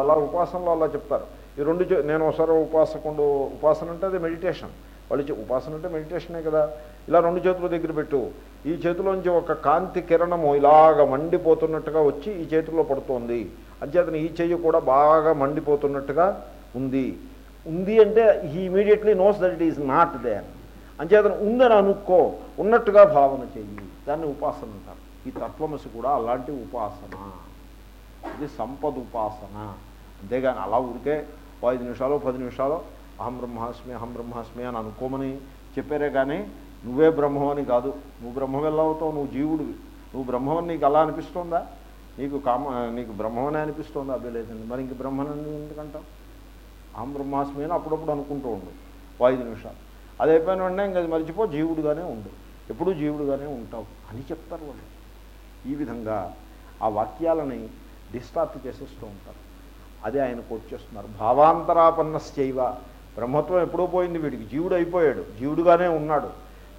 అలా ఉపాసనలో అలా చెప్తారు. ఈ రెండు చే- నేను ఒకసారి ఉపాసకుండు ఉపాసన అంటే అది మెడిటేషన్. వాళ్ళు ఉపాసన అంటే మెడిటేషనే కదా. ఇలా రెండు చేతుల దగ్గర పెట్టు. ఈ చేతిలోంచి ఒక కాంతి కిరణము ఇలాగ మండిపోతున్నట్టుగా వచ్చి ఈ చేతిలో పడుతోంది. అంచేతను ఈ చెయ్యి కూడా బాగా మండిపోతున్నట్టుగా ఉంది. ఉంది అంటే he immediately knows that it is not there. అంచేతను ఉందని అనుకో ఉన్నట్టుగా భావన చెయ్యి. దాన్ని ఉపాసన అంటారు. ఈ తత్వమసి కూడా అలాంటి ఉపాసన. ఇది సంపద ఉపాసన. అంతేగాని అలా ఊరికే ఓ ఐదు నిమిషాలు పది నిమిషాలు అహం బ్రహ్మాస్మి అహం బ్రహ్మాస్మి అని అనుకోమని చెప్పారే కానీ నువ్వే బ్రహ్మం అని కాదు. నువ్వు బ్రహ్మం ఎలా అవుతావు? నువ్వు జీవుడివి. నువ్వు బ్రహ్మం నీకు అలా అనిపిస్తోందా? నీకు కామ నీకు బ్రహ్మమనే అనిపిస్తోందా? అదే లేదండి. మరి ఇంక బ్రహ్మనని ఎందుకంటావు? అహం బ్రహ్మాస్మి అని అప్పుడప్పుడు అనుకుంటూ ఉండు. ఓ ఐదు నిమిషాలు. అది అయిపోయిన వెంటనే ఇంకా అది మర్చిపో జీవుడుగానే ఉండు. ఎప్పుడూ జీవుడుగానే ఉంటావు అని చెప్తారు వాళ్ళు. ఈ విధంగా ఆ వాక్యాలని డిస్టార్ట్ చేసేస్తూ ఉంటారు. అదే ఆయన కోట్ చేస్తున్నారు. భావాంతరాపన్నశ్చైవ. బ్రహ్మత్వం ఎప్పుడో పోయింది వీడికి. జీవుడు అయిపోయాడు. జీవుడుగానే ఉన్నాడు.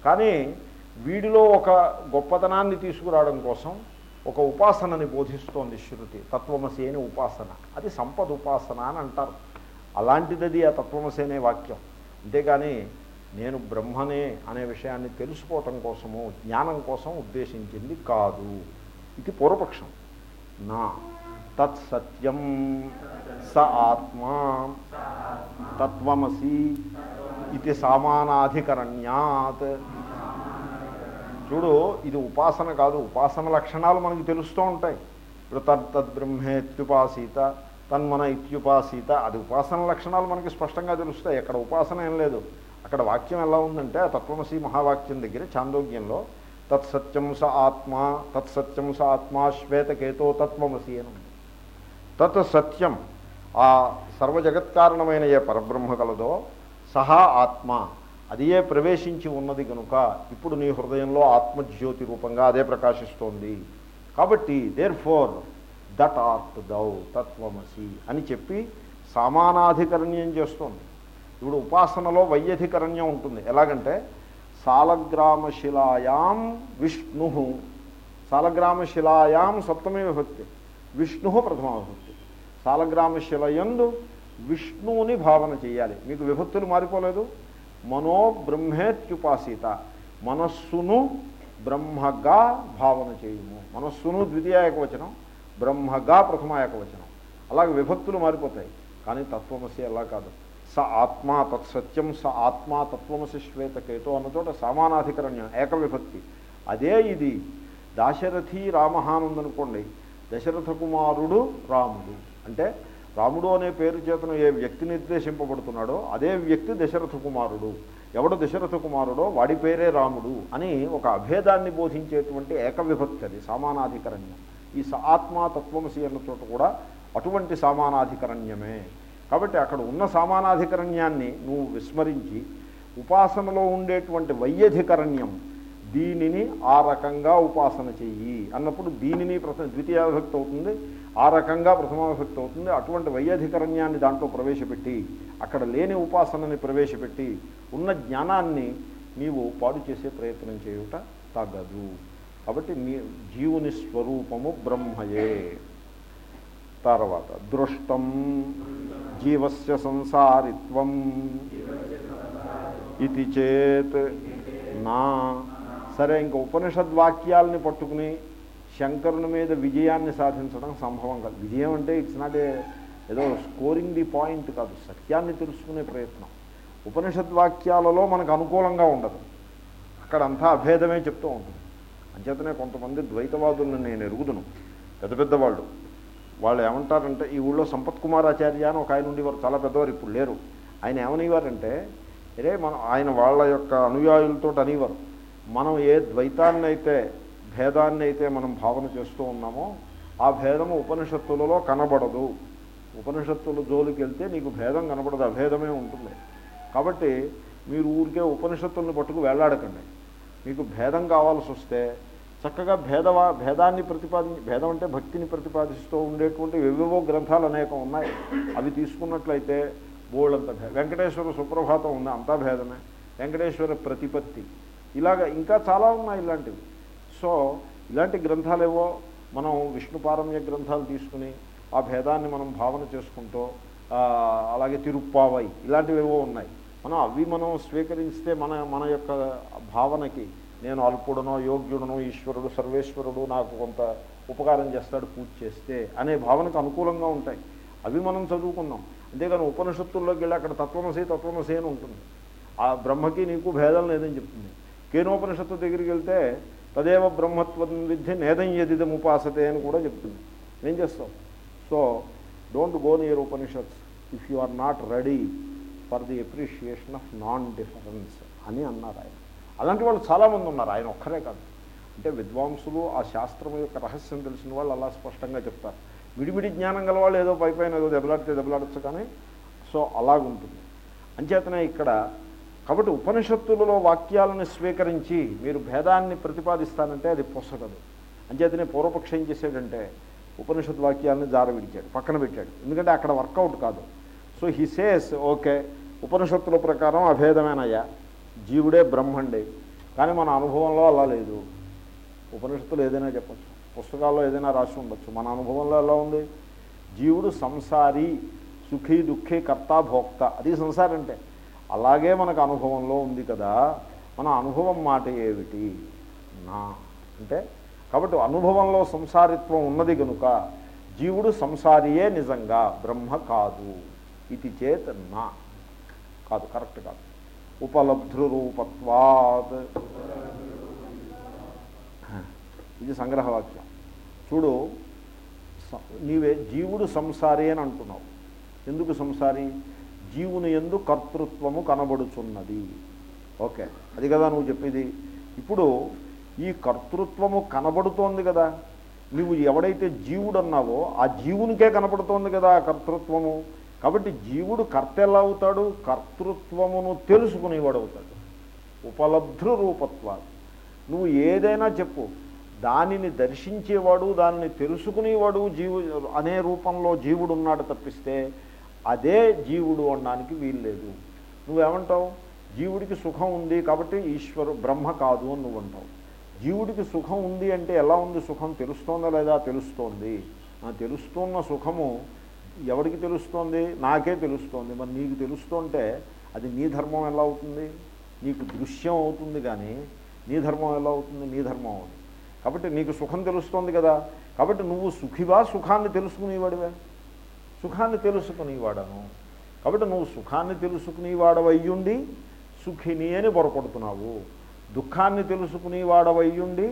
కానీ వీడిలో ఒక గొప్పతనాన్ని తీసుకురావడం కోసం ఒక ఉపాసనని బోధిస్తోంది శృతి. తత్వమసి అని ఉపాసన. అది సంపద ఉపాసన అని అంటారు. అలాంటిది ఆ తత్వమసి అనే వాక్యం. అంతేగాని నేను బ్రహ్మనే అనే విషయాన్ని తెలుసుకోవటం కోసము జ్ఞానం కోసం ఉద్దేశించింది కాదు. ఇది పూర్వపక్షం. నా తత్సత్యం స ఆత్మా తత్వమసి ఇది సామానాధికరణ్యాత్. చూడు ఇది ఉపాసన కాదు ఉపాసన లక్షణాలు మనకు తెలుస్తూ ఉంటాయి. ఇప్పుడు తద్ తద్బ్రహ్మేత్యుపాసీత తన్మన ఇత్యుపాసీత అది ఉపాసన లక్షణాలు మనకి స్పష్టంగా తెలుస్తాయి. అక్కడ ఉపాసన ఏం లేదు. అక్కడ వాక్యం ఎలా ఉందంటే ఆ తత్వమసి మహావాక్యం దగ్గర చాందోగ్యంలో తత్సత్యం స ఆత్మ తత్సత్యం స ఆత్మ శ్వేతకేతో తత్వమసి అని ఉంది తత్ సత్యం ఆ సర్వజగత్కారణమైన ఏ పరబ్రహ్మ కలదో సహా ఆత్మ అదియే ప్రవేశించి ఉన్నది కనుక ఇప్పుడు నీ హృదయంలో ఆత్మజ్యోతి రూపంగా అదే ప్రకాశిస్తోంది. కాబట్టి therefore that art thou తత్వమసి అని చెప్పి సమానాధికరణ్యం చేస్తోంది. ఇప్పుడు ఉపాసనలో వైయధికరణ్యం ఉంటుంది. ఎలాగంటే సాలగ్రామశిలాయాం విష్ణు. సాలగ్రామశిలాయాం సప్తమే విభక్తి విష్ణు ప్రథమ విభక్తి సాలగ్రామశిలయందు విష్ణువుని భావన చేయాలి. మీకు విభక్తులు మారిపోలేదు? మనో బ్రహ్మేత్యుపాసీత మనస్సును బ్రహ్మగా భావన చేయుము. మనస్సును ద్వితీయ ఏకవచనం బ్రహ్మగా ప్రథమ ఏకవచనం. అలాగే విభక్తులు మారిపోతాయి. కానీ తత్వమసి అలా కాదు. స ఆత్మ తత్సత్యం స ఆత్మా తత్వమసి శ్వేతకేతో అన్న చోట సమానాధికరణ్యం ఏకవిభక్తి. అదే ఇది దాశరథి రామహానందనుకోండి దశరథ కుమారుడు రాముడు. అంటే రాముడు అనే పేరు చేతను ఏ వ్యక్తి నిర్దేశింపబడుతున్నాడో అదే వ్యక్తి దశరథ కుమారుడు ఎవడు దశరథ కుమారుడో వాడి పేరే రాముడు అని ఒక అభేదాన్ని బోధించేటువంటి ఏకవిభక్తి అది సమానాధికరణ్యం. ఈ స ఆత్మా తత్వమసి అన్న చోట కూడా అటువంటి సమానాధికరణ్యమే. కాబట్టి అక్కడ ఉన్న సమానాధికరణ్యాన్ని నువ్వు విస్మరించి ఉపాసనలో ఉండేటువంటి వైయధికరణ్యం దీనిని ఆ రకంగా ఉపాసన చెయ్యి అన్నప్పుడు దీనిని ప్రథమ ద్వితీయాభక్తి అవుతుంది ఆ రకంగా ప్రథమాభక్తి అవుతుంది. అటువంటి వైయధికరణ్యాన్ని దాంట్లో ప్రవేశపెట్టి అక్కడ లేని ఉపాసనని ప్రవేశపెట్టి ఉన్న జ్ఞానాన్ని నీవు పాడు చేసే ప్రయత్నం చేయుట తగదు. కాబట్టి మీ జీవుని స్వరూపము బ్రహ్మయే. తర్వాత దృష్టం జీవస్య సంసారిత్వం ఇది చేత్ నా. సరే ఇంకా ఉపనిషద్వాక్యాలని పట్టుకుని శంకరుని మీద విజయాన్ని సాధించడం సంభవం కాదు. విజయం అంటే ఇట్స్ నాట్ ఏ ఏదో స్కోరింగ్ ది పాయింట్ కాదు సత్యాన్ని తెలుసుకునే ప్రయత్నం. ఉపనిషద్వాక్యాలలో మనకు అనుకూలంగా ఉండదు. అక్కడంతా అభేదమే చెప్తూ ఉంటుంది. అంచేతనే కొంతమంది ద్వైతవాదులను నేను ఎరుగుదును. పెద్ద పెద్దవాళ్ళు వాళ్ళు ఏమంటారంటే ఈ ఊళ్ళో సంపత్ కుమార్ ఆచార్య అని ఒక ఆయన ఉండేవారు చాలా పెద్దవారు ఇప్పుడు లేరు. ఆయన ఏమనేవారంటే అరే మనం ఆయన వాళ్ళ యొక్క అనుయాయులతో అనేవారు. మనం ఏ ద్వైతాన్ని అయితే భేదాన్ని అయితే మనం భావన చేస్తూ ఉన్నామో ఆ భేదము ఉపనిషత్తులలో కనబడదు. ఉపనిషత్తుల జోలికి వెళ్తే నీకు భేదం కనబడదు అభేదమే ఉంటుంది. కాబట్టి మీరు ఊరికే ఉపనిషత్తులను పట్టుకు వెళ్ళాడకండి మీకు భేదం కావాల్సి వస్తే చక్కగా భేదవా భేదాన్ని ప్రతిపాది భేదం అంటే భక్తిని ప్రతిపాదిస్తూ ఉండేటువంటి ఎవేవో గ్రంథాలు అనేకం ఉన్నాయి. అవి తీసుకున్నట్లయితే బోళ్ళంత భేదం వెంకటేశ్వర సుప్రభాతం ఉంది అంతా భేదమే. వెంకటేశ్వర ప్రతిపత్తి. ఇలాగ ఇంకా చాలా ఉన్నాయి ఇలాంటివి. సో ఇలాంటి గ్రంథాలేవో మనం విష్ణు పారమ్య గ్రంథాలు తీసుకుని ఆ భేదాన్ని మనం భావన చేసుకుంటూ అలాగే తిరుప్పావై ఇలాంటివి ఏవో ఉన్నాయి. మనం అవి మనం స్వీకరిస్తే మన మన యొక్క భావనకి నేను అల్పుడనో యోగ్యుడనో ఈశ్వరుడు సర్వేశ్వరుడు నాకు కొంత ఉపకారం చేస్తాడు పూజ చేస్తే అనే భావనకు అనుకూలంగా ఉంటాయి. అవి మనం చదువుకున్నాం. అంతేగాని ఉపనిషత్తుల్లోకి వెళ్ళి అక్కడ తత్వమసి తత్వమసి అని ఉంటుంది. ఆ బ్రహ్మకి నీకు భేదం లేదని చెప్తుంది. కేనోపనిషత్తు దగ్గరికి వెళ్తే తదేవ బ్రహ్మత్వం విద్య నేదం ఎదిదం ఉపాసతే అని కూడా చెప్తుంది. ఏం చేస్తాం so don't go near Upanishads if you are not ready for the appreciation of non difference అని అన్నారు ఆయన. అలాంటి వాళ్ళు చాలామంది ఉన్నారు. ఆయన ఒక్కరే కాదు. అంటే విద్వాంసులు ఆ శాస్త్రం యొక్క రహస్యం తెలిసిన వాళ్ళు అలా స్పష్టంగా చెప్తారు. విడివిడి జ్ఞానం గల వాళ్ళు ఏదో పై పైన ఏదో దెబ్బలాడితే దెబ్బలాడచ్చు కానీ సో అలాగుంటుంది. అంచేతనే ఇక్కడ కాబట్టి ఉపనిషత్తులలో వాక్యాలను స్వీకరించి మీరు భేదాన్ని ప్రతిపాదిస్తానంటే అది పొసగదు. అంచేతనే పూర్వపక్షం ఏం చేశాడంటే ఉపనిషత్ వాక్యాలను జార విడిచాడు పక్కన పెట్టాడు. ఎందుకంటే అక్కడ వర్కౌట్ కాదు. సో హీ సేస్ ఓకే ఉపనిషత్తుల ప్రకారం అభేదమేనయ్యా. జీవుడే బ్రహ్మండి. కానీ మన అనుభవంలో అలా లేదు. ఉపనిషత్తులు ఏదైనా చెప్పచ్చు. పుస్తకాల్లో ఏదైనా రాసి ఉండొచ్చు. మన అనుభవంలో ఎలా ఉంది? జీవుడు సంసారి సుఖీ దుఃఖీ కర్త భోక్త. అది సంసారం అంటే అలాగే మనకు అనుభవంలో ఉంది కదా. మన అనుభవం మాట ఏమిటి? నా. అంటే కాబట్టి అనుభవంలో సంసారిత్వం ఉన్నది కనుక జీవుడు సంసారియే నిజంగా. బ్రహ్మ కాదు. ఇది చేత్ నా. కాదు కరెక్ట్ కాదు. ఉపలబ్ధృరూపత్వాత్. ఇది సంగ్రహవాక్యం. చూడు నీవే జీవుడు సంసారి అని అంటున్నావు. ఎందుకు సంసారి? జీవుని ఎందు కర్తృత్వము కనబడుచున్నది. ఓకే అది కదా నువ్వు చెప్పేది. ఇప్పుడు ఈ కర్తృత్వము కనబడుతోంది కదా. నువ్వు ఎవడైతే జీవుడు అన్నావో ఆ జీవునికే కనపడుతోంది కదా ఆ కర్తృత్వము. కాబట్టి జీవుడు కర్త ఎలా అవుతాడు కర్తృత్వమును తెలుసుకునేవాడు అవుతాడు ఉపలబ్ధృ రూపత్వాలు. నువ్వు ఏదైనా చెప్పు దానిని దర్శించేవాడు దానిని తెలుసుకునేవాడు జీవు అనే రూపంలో జీవుడు ఉన్నాడు తప్పిస్తే అదే జీవుడు అనడానికి వీల్లేదు. నువ్వేమంటావు? జీవుడికి సుఖం ఉంది కాబట్టి ఈశ్వరు బ్రహ్మ కాదు అని నువ్వు అంటావు జీవుడికి సుఖం ఉంది అంటే ఎలా ఉంది సుఖం? తెలుస్తోందా లేదా? తెలుస్తోంది. తెలుస్తున్న సుఖము ఎవరికి తెలుస్తోంది? నాకే తెలుస్తోంది. మరి నీకు తెలుస్తుంటే అది నీ ధర్మం ఎలా అవుతుంది? నీకు దృశ్యం అవుతుంది కానీ నీ ధర్మం ఎలా అవుతుంది? నీ ధర్మం అవుతుంది. కాబట్టి నీకు సుఖం తెలుస్తోంది కదా? కాబట్టి నువ్వు సుఖివా? సుఖాన్ని తెలుసుకునేవాడివే. సుఖాన్ని తెలుసుకునేవాడను. కాబట్టి నువ్వు సుఖాన్ని తెలుసుకునేవాడవయ్యుండి సుఖిని అని పొరపడుతున్నావు. దుఃఖాన్ని తెలుసుకునేవాడవయ్యుండి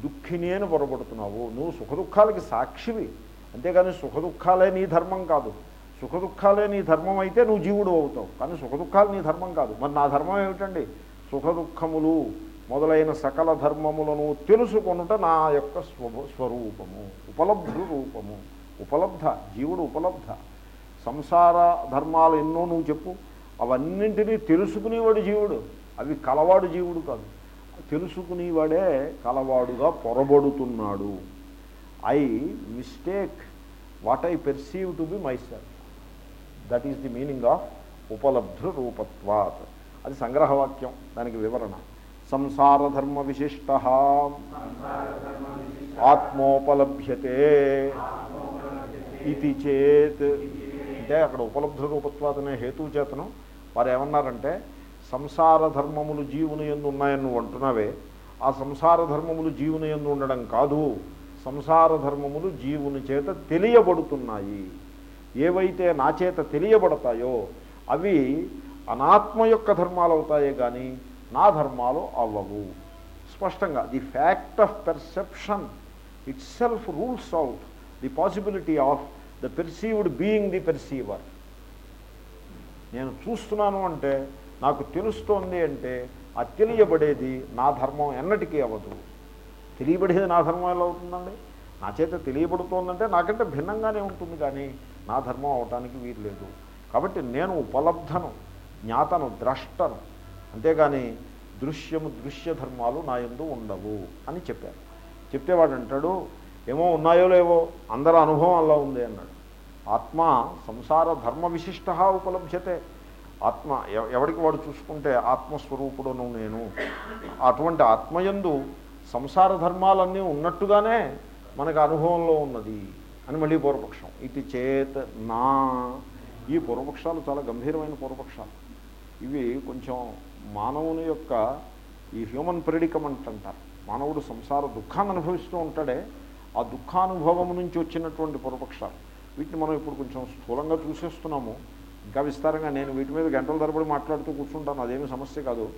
దుఃఖిని అని పొరపడుతున్నావు. నువ్వు సుఖదుఖాలకి సాక్షివి. అంతేకాని సుఖదుఖాలే నీ ధర్మం కాదు. సుఖదుఖాలే నీ ధర్మం అయితే నువ్వు జీవుడు అవుతావు. కానీ సుఖదుఖాలు నీ ధర్మం కాదు. మరి నా ధర్మం ఏమిటండి? సుఖదుఖములు మొదలైన సకల ధర్మములను తెలుసుకొనుట నా యొక్క స్వ స్వరూపము. ఉపలబ్ధు రూపము. ఉపలబ్ధ జీవుడు ఉపలబ్ధ. సంసార ధర్మాలు ఎన్నో నువ్వు చెప్పు. అవన్నింటినీ తెలుసుకునేవాడు జీవుడు. అవి కలవాడు జీవుడు కాదు. తెలుసుకునేవాడే కలవాడుగా పొరబడుతున్నాడు. I mistake what I perceive to be myself that is the meaning of ఉపలబ్ధ రూపత్వాత్ అది సంగ్రహవాక్యం దానికి వివరణ. సంసార ధర్మ విశిష్ట. ఆత్మోపలభ్యతే ఇది చేత్. అంటే అక్కడ ఉపలబ్ధ రూపత్వాత్ అనే హేతువు చేతను వారు ఏమన్నారంటే సంసార ధర్మములు జీవుని ఎందు ఉన్నాయని నువ్వు అంటున్నావే. ఆ సంసార ధర్మములు జీవుని ఎందు ఉండడం కాదు. సంసార ధర్మములు జీవుని చేత తెలియబడుతున్నాయి. ఏవైతే నా చేత తెలియబడతాయో అవి అనాత్మ యొక్క ధర్మాలు అవుతాయే కానీ నా ధర్మాలు అవ్వవు. స్పష్టంగా the fact of perception itself rules out the possibility of the perceived being the perceiver. నేను చూస్తున్నాను అంటే నాకు తెలుస్తోంది అంటే ఆ తెలియబడేది నా ధర్మం ఎన్నటికీ అవ్వదు. తెలియబడేది నా ధర్మం ఎలా అవుతుందండి? నా చేత తెలియబడుతోందంటే నాకంటే భిన్నంగానే ఉంటుంది కానీ నా ధర్మం అవటానికి వీలు లేదు కాబట్టి నేను ఉపలబ్ధను జ్ఞాతను ద్రష్టను అంతేగాని దృశ్యము దృశ్య ధర్మాలు నా యందు ఉండవు అని చెప్పారు. చెప్తే వాడు అంటాడు ఏమో ఉన్నాయో లేవో అందరి అనుభవం అలా ఉంది అన్నాడు. ఆత్మ సంసార ధర్మ విశిష్ట ఉపలభ్యతే. ఆత్మ ఎవ- ఎవరికి వాడు చూసుకుంటే ఆత్మస్వరూపుడును నేను. అటువంటి ఆత్మయందు సంసార ధర్మాలన్నీ ఉన్నట్టుగానే మనకు అనుభవంలో ఉన్నది అని మళ్ళీ పూర్వపక్షం. ఇది చేత్ నా. ఈ పూర్వపక్షాలు చాలా గంభీరమైన పూర్వపక్షాలు. ఇవి కొంచెం మానవుని యొక్క ఈ హ్యూమన్ ప్రెడికమెంట్ అంటారు మానవుడు సంసార దుఃఖాన్ని అనుభవిస్తూ ఉంటాడే. ఆ దుఃఖానుభవం నుంచి వచ్చినటువంటి పూర్వపక్షాలు. వీటిని మనం ఇప్పుడు కొంచెం స్థూలంగా చూసేస్తున్నాము. ఇంకా విస్తారంగా నేను వీటి మీద గంటల తరబడి మాట్లాడుతూ కూర్చుంటాను. అదేమి సమస్య కాదు.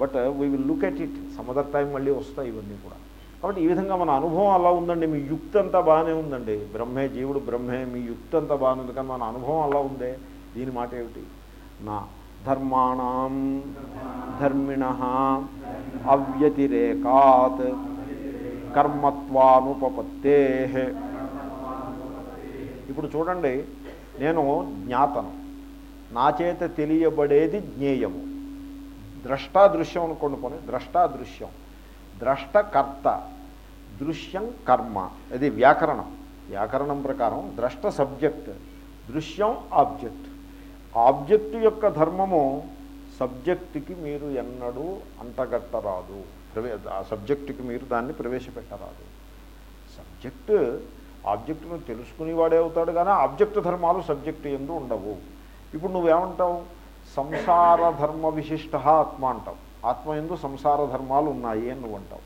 But we will look at it. Some other time మళ్ళీ వస్తాయి ఇవన్నీ కూడా. కాబట్టి ఈ విధంగా మన అనుభవం అలా ఉందండి. మీ యుక్తి అంతా బాగానే ఉందండి. బ్రహ్మే జీవుడు బ్రహ్మే మీ యుక్తి అంతా బాగానే ఉంది. కానీ మన అనుభవం అలా ఉందే. దీని మాట ఏమిటి? నా ధర్మాణం ధర్మిణ అవ్యతిరేకాత్ కర్మత్వానుపపత్తే. ఇప్పుడు చూడండి నేను జ్ఞాతను. నా చేత తెలియబడేది జ్ఞేయము. ద్రష్టాదృశ్యం అనుకోండి పోనీ. ద్రష్టాదృశ్యం. దృశ్యం దృశ్యం కర్మ. ఇది వ్యాకరణం. వ్యాకరణం ప్రకారం ద్రష్ట సబ్జెక్ట్. దృశ్యం ఆబ్జెక్ట్. ఆబ్జెక్ట్ యొక్క ధర్మము సబ్జెక్టుకి మీరు ఎన్నడూ అంటగట్టరాదు. ప్రవే ఆ సబ్జెక్టుకి మీరు దాన్ని ప్రవేశపెట్టరాదు. సబ్జెక్ట్ ఆబ్జెక్టును తెలుసుకునేవాడే అవుతాడు కానీ ఆబ్జెక్ట్ ధర్మాలు సబ్జెక్టు ఎందు ఉండవు. ఇప్పుడు నువ్వేమంటావు? సంసార ధర్మ విశిష్ట ఆత్మ అంటాం ఆత్మ ఎందు సంసార ధర్మాలు ఉన్నాయి అని నువ్వు అంటావు.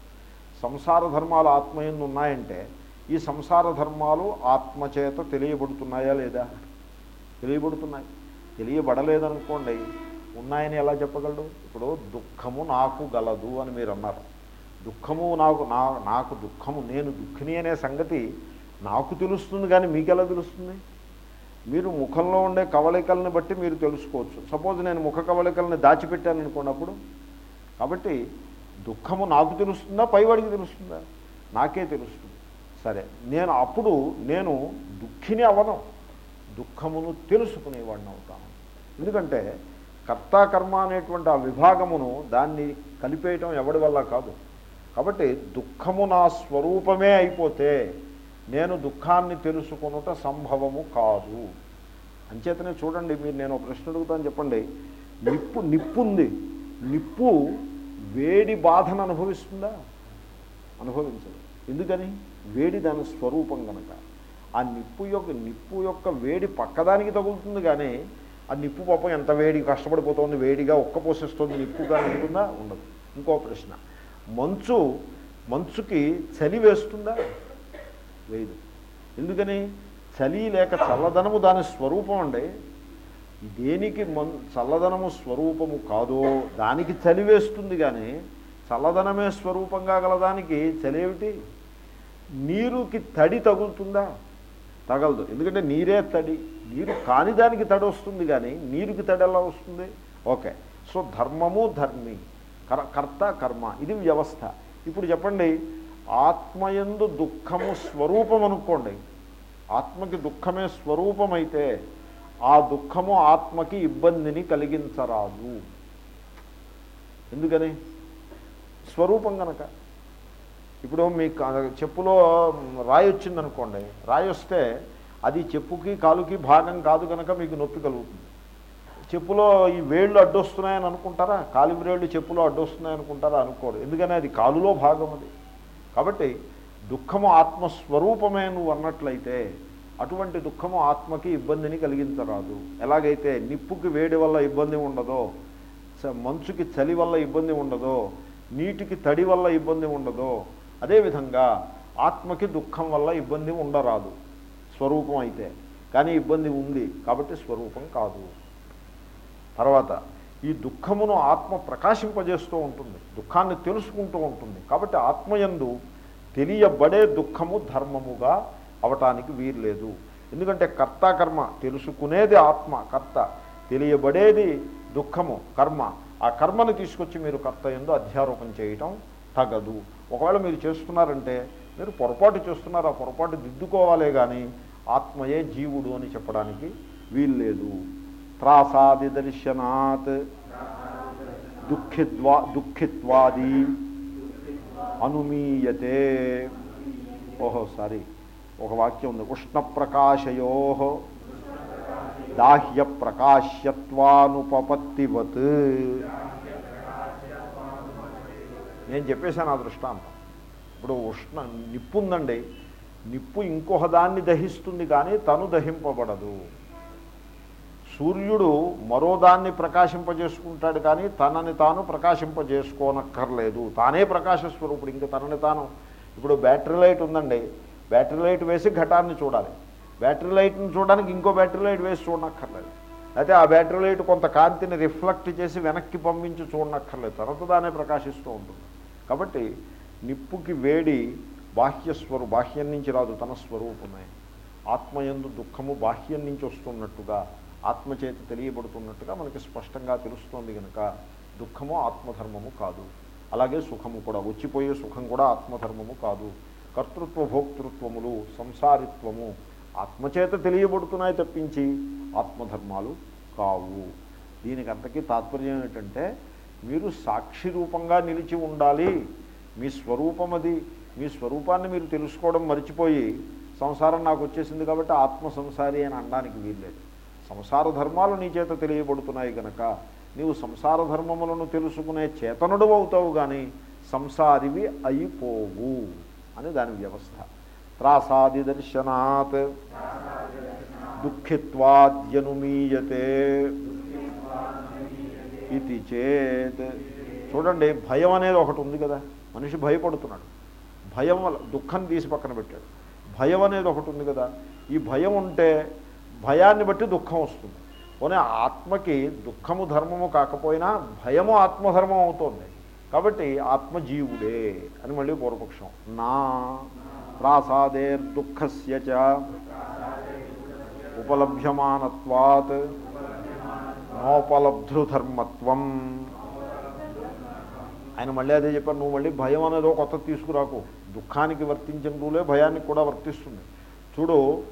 సంసార ధర్మాలు ఆత్మ ఎందు ఉన్నాయంటే ఈ సంసార ధర్మాలు ఆత్మ చేత తెలియబడుతున్నాయా లేదా? తెలియబడుతున్నాయి. తెలియబడలేదనుకోండి ఉన్నాయని ఎలా చెప్పగలడు? ఇప్పుడు దుఃఖము నాకు గలదు అని మీరు అన్నారు. దుఃఖము నాకు నా నాకు దుఃఖము నేను దుఃఖిని అనే సంగతి నాకు తెలుస్తుంది కానీ మీకు ఎలా తెలుస్తుంది? మీరు ముఖంలో ఉండే కవలికల్ని బట్టి మీరు తెలుసుకోవచ్చు. సపోజ్ నేను ముఖ కవలికల్ని దాచిపెట్టాను అనుకున్నప్పుడు కాబట్టి దుఃఖము నాకు తెలుస్తుందా పైవాడికి తెలుస్తుందా? నాకే తెలుస్తుంది. సరే నేను అప్పుడు నేను దుఃఖిని అవను. దుఃఖమును తెలుసుకునేవాడిని అవుతాను. ఎందుకంటే కర్తాకర్మ అనేటువంటి ఆ విభాగమును దాన్ని కలిపేయటం ఎవడి వల్ల కాదు. కాబట్టి దుఃఖము నా స్వరూపమే అయిపోతే నేను దుఃఖాన్ని తెలుసుకునుట సంభవము కాదు. అంచేతనే చూడండి మీరు నేను ఒక ప్రశ్న అడుగుతాను చెప్పండి. నిప్పు నిప్పు ఉంది నిప్పు వేడి బాధను అనుభవిస్తుందా? అనుభవించదు. ఎందుకని? వేడి దాని స్వరూపం కనుక ఆ నిప్పు యొక్క నిప్పు యొక్క వేడి పక్కదానికి తగులుతుంది కానీ ఆ నిప్పు పాపం ఎంత వేడి కష్టపడిపోతుంది వేడిగా ఒక్క పోసేస్తుంది నిప్పు కానీ ఉంటుందా? ఉండదు. ఇంకో ప్రశ్న. మంచు మంచుకి చలి వేస్తుందా? వేయదు ఎందుకని? చలి లేక చల్లదనము దాని స్వరూపం అండి. దేనికి మన్ చల్లదనము స్వరూపము కాదో దానికి చలి వేస్తుంది కానీ చల్లదనమే స్వరూపంగా గలదానికి చలేమిటి నీరుకి తడి తగులుతుందా? తగలదు. ఎందుకంటే నీరే తడి. నీరు కాని దానికి తడి వస్తుంది కానీ నీరుకి తడి ఎలా వస్తుంది? ఓకే. సో ధర్మము ధర్మి. కర కర్త కర్మ. ఇది వ్యవస్థ. ఇప్పుడు చెప్పండి ఆత్మయందు దుఃఖము స్వరూపం అనుకోండి ఆత్మకి దుఃఖమే స్వరూపమైతే ఆ దుఃఖము ఆత్మకి ఇబ్బందిని కలిగించరాదు. ఎందుకని? స్వరూపం కనుక ఇప్పుడు మీ చెప్పులో రాయి వచ్చిందనుకోండి. రాయి వస్తే అది చెప్పుకి కాలుకి భాగం కాదు కనుక మీకు నొప్పి కలుగుతుంది. చెప్పులో ఈ వేళ్ళు అడ్డొస్తున్నాయని అనుకుంటారా? కాలి వేళ్ళు చెప్పులో అడ్డొస్తున్నాయని అనుకుంటారా అనుకోరు. ఎందుకని? అది కాలులో భాగం అది. కాబట్టి దుఃఖము ఆత్మస్వరూపమే నువ్వు అన్నట్లయితే అటువంటి దుఃఖము ఆత్మకి ఇబ్బందిని కలిగించరాదు. ఎలాగైతే నిప్పుకి వేడి వల్ల ఇబ్బంది ఉండదో మంచుకి చలి వల్ల ఇబ్బంది ఉండదో నీటికి తడి వల్ల ఇబ్బంది ఉండదో అదేవిధంగా ఆత్మకి దుఃఖం వల్ల ఇబ్బంది ఉండరాదు. స్వరూపం అయితే. కానీ ఇబ్బంది ఉంది కాబట్టి స్వరూపం కాదు. తర్వాత ఈ దుఃఖమును ఆత్మ ప్రకాశింపజేస్తూ ఉంటుంది. దుఃఖాన్ని తెలుసుకుంటూ ఉంటుంది. కాబట్టి ఆత్మయందు తెలియబడే దుఃఖము ధర్మముగా అవటానికి వీర్లేదు ఎందుకంటే కర్త కర్మ తెలుసుకునేది ఆత్మ కర్త తెలియబడేది దుఃఖము కర్మ. ఆ కర్మను తీసుకొచ్చి మీరు కర్త ఎందు అధ్యారోపణ చేయటం తగదు. ఒకవేళ మీరు చేస్తున్నారంటే మీరు పొరపాటు చేస్తున్నారు ఆ పొరపాటు దిద్దుకోవాలే కానీ ఆత్మయే జీవుడు అని చెప్పడానికి వీల్లేదు. త్రాసాది దర్శనాత్ దుఃఖిద్వా దుఃఖిత్వాది అనుమీయతే ఓహో సారీ ఒక వాక్యం ఉంది ఉష్ణ ప్రకాశయో దాహ్య ప్రకాశ్యత్వానుపపత్తివత్ నేను చెప్పేశాను ఆ దృష్టాంతం. ఇప్పుడు ఉష్ణ నిప్పు ఉందండి నిప్పు ఇంకొక దాన్ని దహిస్తుంది కానీ తను దహింపబడదు. సూర్యుడు మరో దాన్ని ప్రకాశింపజేసుకుంటాడు కానీ తనని తాను ప్రకాశింపజేసుకోనక్కర్లేదు. తానే ప్రకాశస్వరూపుడు ఇంకా తనని తాను ఇప్పుడు బ్యాటరీ లైట్ ఉందండి. బ్యాటరీ లైట్ వేసి ఘటాన్ని చూడాలి. బ్యాటరీ లైట్ని చూడడానికి ఇంకో బ్యాటరీ లైట్ వేసి చూడనక్కర్లేదు. అయితే ఆ బ్యాటరీ లైట్ కొంత కాంతిని రిఫ్లెక్ట్ చేసి వెనక్కి పంపించి చూడనక్కర్లేదు. తనతో దానే ప్రకాశిస్తూ ఉంటుంది. కాబట్టి నిప్పుకి వేడి బాహ్యస్వరు బాహ్యం నుంచి రాదు తన స్వరూపమే. ఆత్మయందు దుఃఖము బాహ్యం నుంచి వస్తున్నట్టుగా ఆత్మచేత తెలియబడుతున్నట్టుగా మనకి స్పష్టంగా తెలుస్తోంది కనుక దుఃఖము ఆత్మధర్మము కాదు. అలాగే సుఖము కూడా వచ్చిపోయే సుఖం కూడా ఆత్మధర్మము కాదు. కర్తృత్వ భోక్తృత్వములు సంసారిత్వము ఆత్మచేత తెలియబడుతున్నాయి తప్పించి ఆత్మధర్మాలు కావు. దీనికి అంతకీ తాత్పర్యం ఏంటంటే మీరు సాక్షి రూపంగా నిలిచి ఉండాలి. మీ స్వరూపం అది మీ స్వరూపాన్ని మీరు తెలుసుకోవడం మర్చిపోయి సంసారం నాకు వచ్చేసింది కాబట్టి ఆత్మ సంసారి అని అనడానికి వీల్లేదు. సంసార ధర్మాలు నీ చేత తెలియబడుతున్నాయి కనుక నీవు సంసార ధర్మములను తెలుసుకునే చేతనుడు అవుతావు కానీ సంసారివి అయిపోవు అని దాని వ్యవస్థ. త్రాసాది దర్శనాత్. దుఃఖిత్వాద్యనుమీయతే. ఇది చేత్. చూడండి భయం అనేది ఒకటి ఉంది కదా. మనిషి భయపడుతున్నాడు. భయం వల్ల దుఃఖం తీసి పక్కన పెట్టాడు. భయం అనేది ఒకటి ఉంది కదా. ఈ భయం ఉంటే భయాన్ని బట్టి దుఃఖం వస్తుంది. పోనీ ఆత్మకి దుఃఖము ధర్మము కాకపోయినా భయము ఆత్మధర్మం అవుతోంది. కాబట్టి ఆత్మజీవుడే అని మళ్ళీ పూర్వపక్షం. నా ప్రాసాదేర్ దుఃఖస్య చ ఉపలభ్యమానత్వాత్ నోపలబ్ధృధర్మత్వం. ఆయన మళ్ళీ అదే చెప్పారు నువ్వు మళ్ళీ భయం అనేది ఒక కొత్త తీసుకురాకు. దుఃఖానికి వర్తించిన రూలే భయానికి కూడా వర్తిస్తుంది. చూడు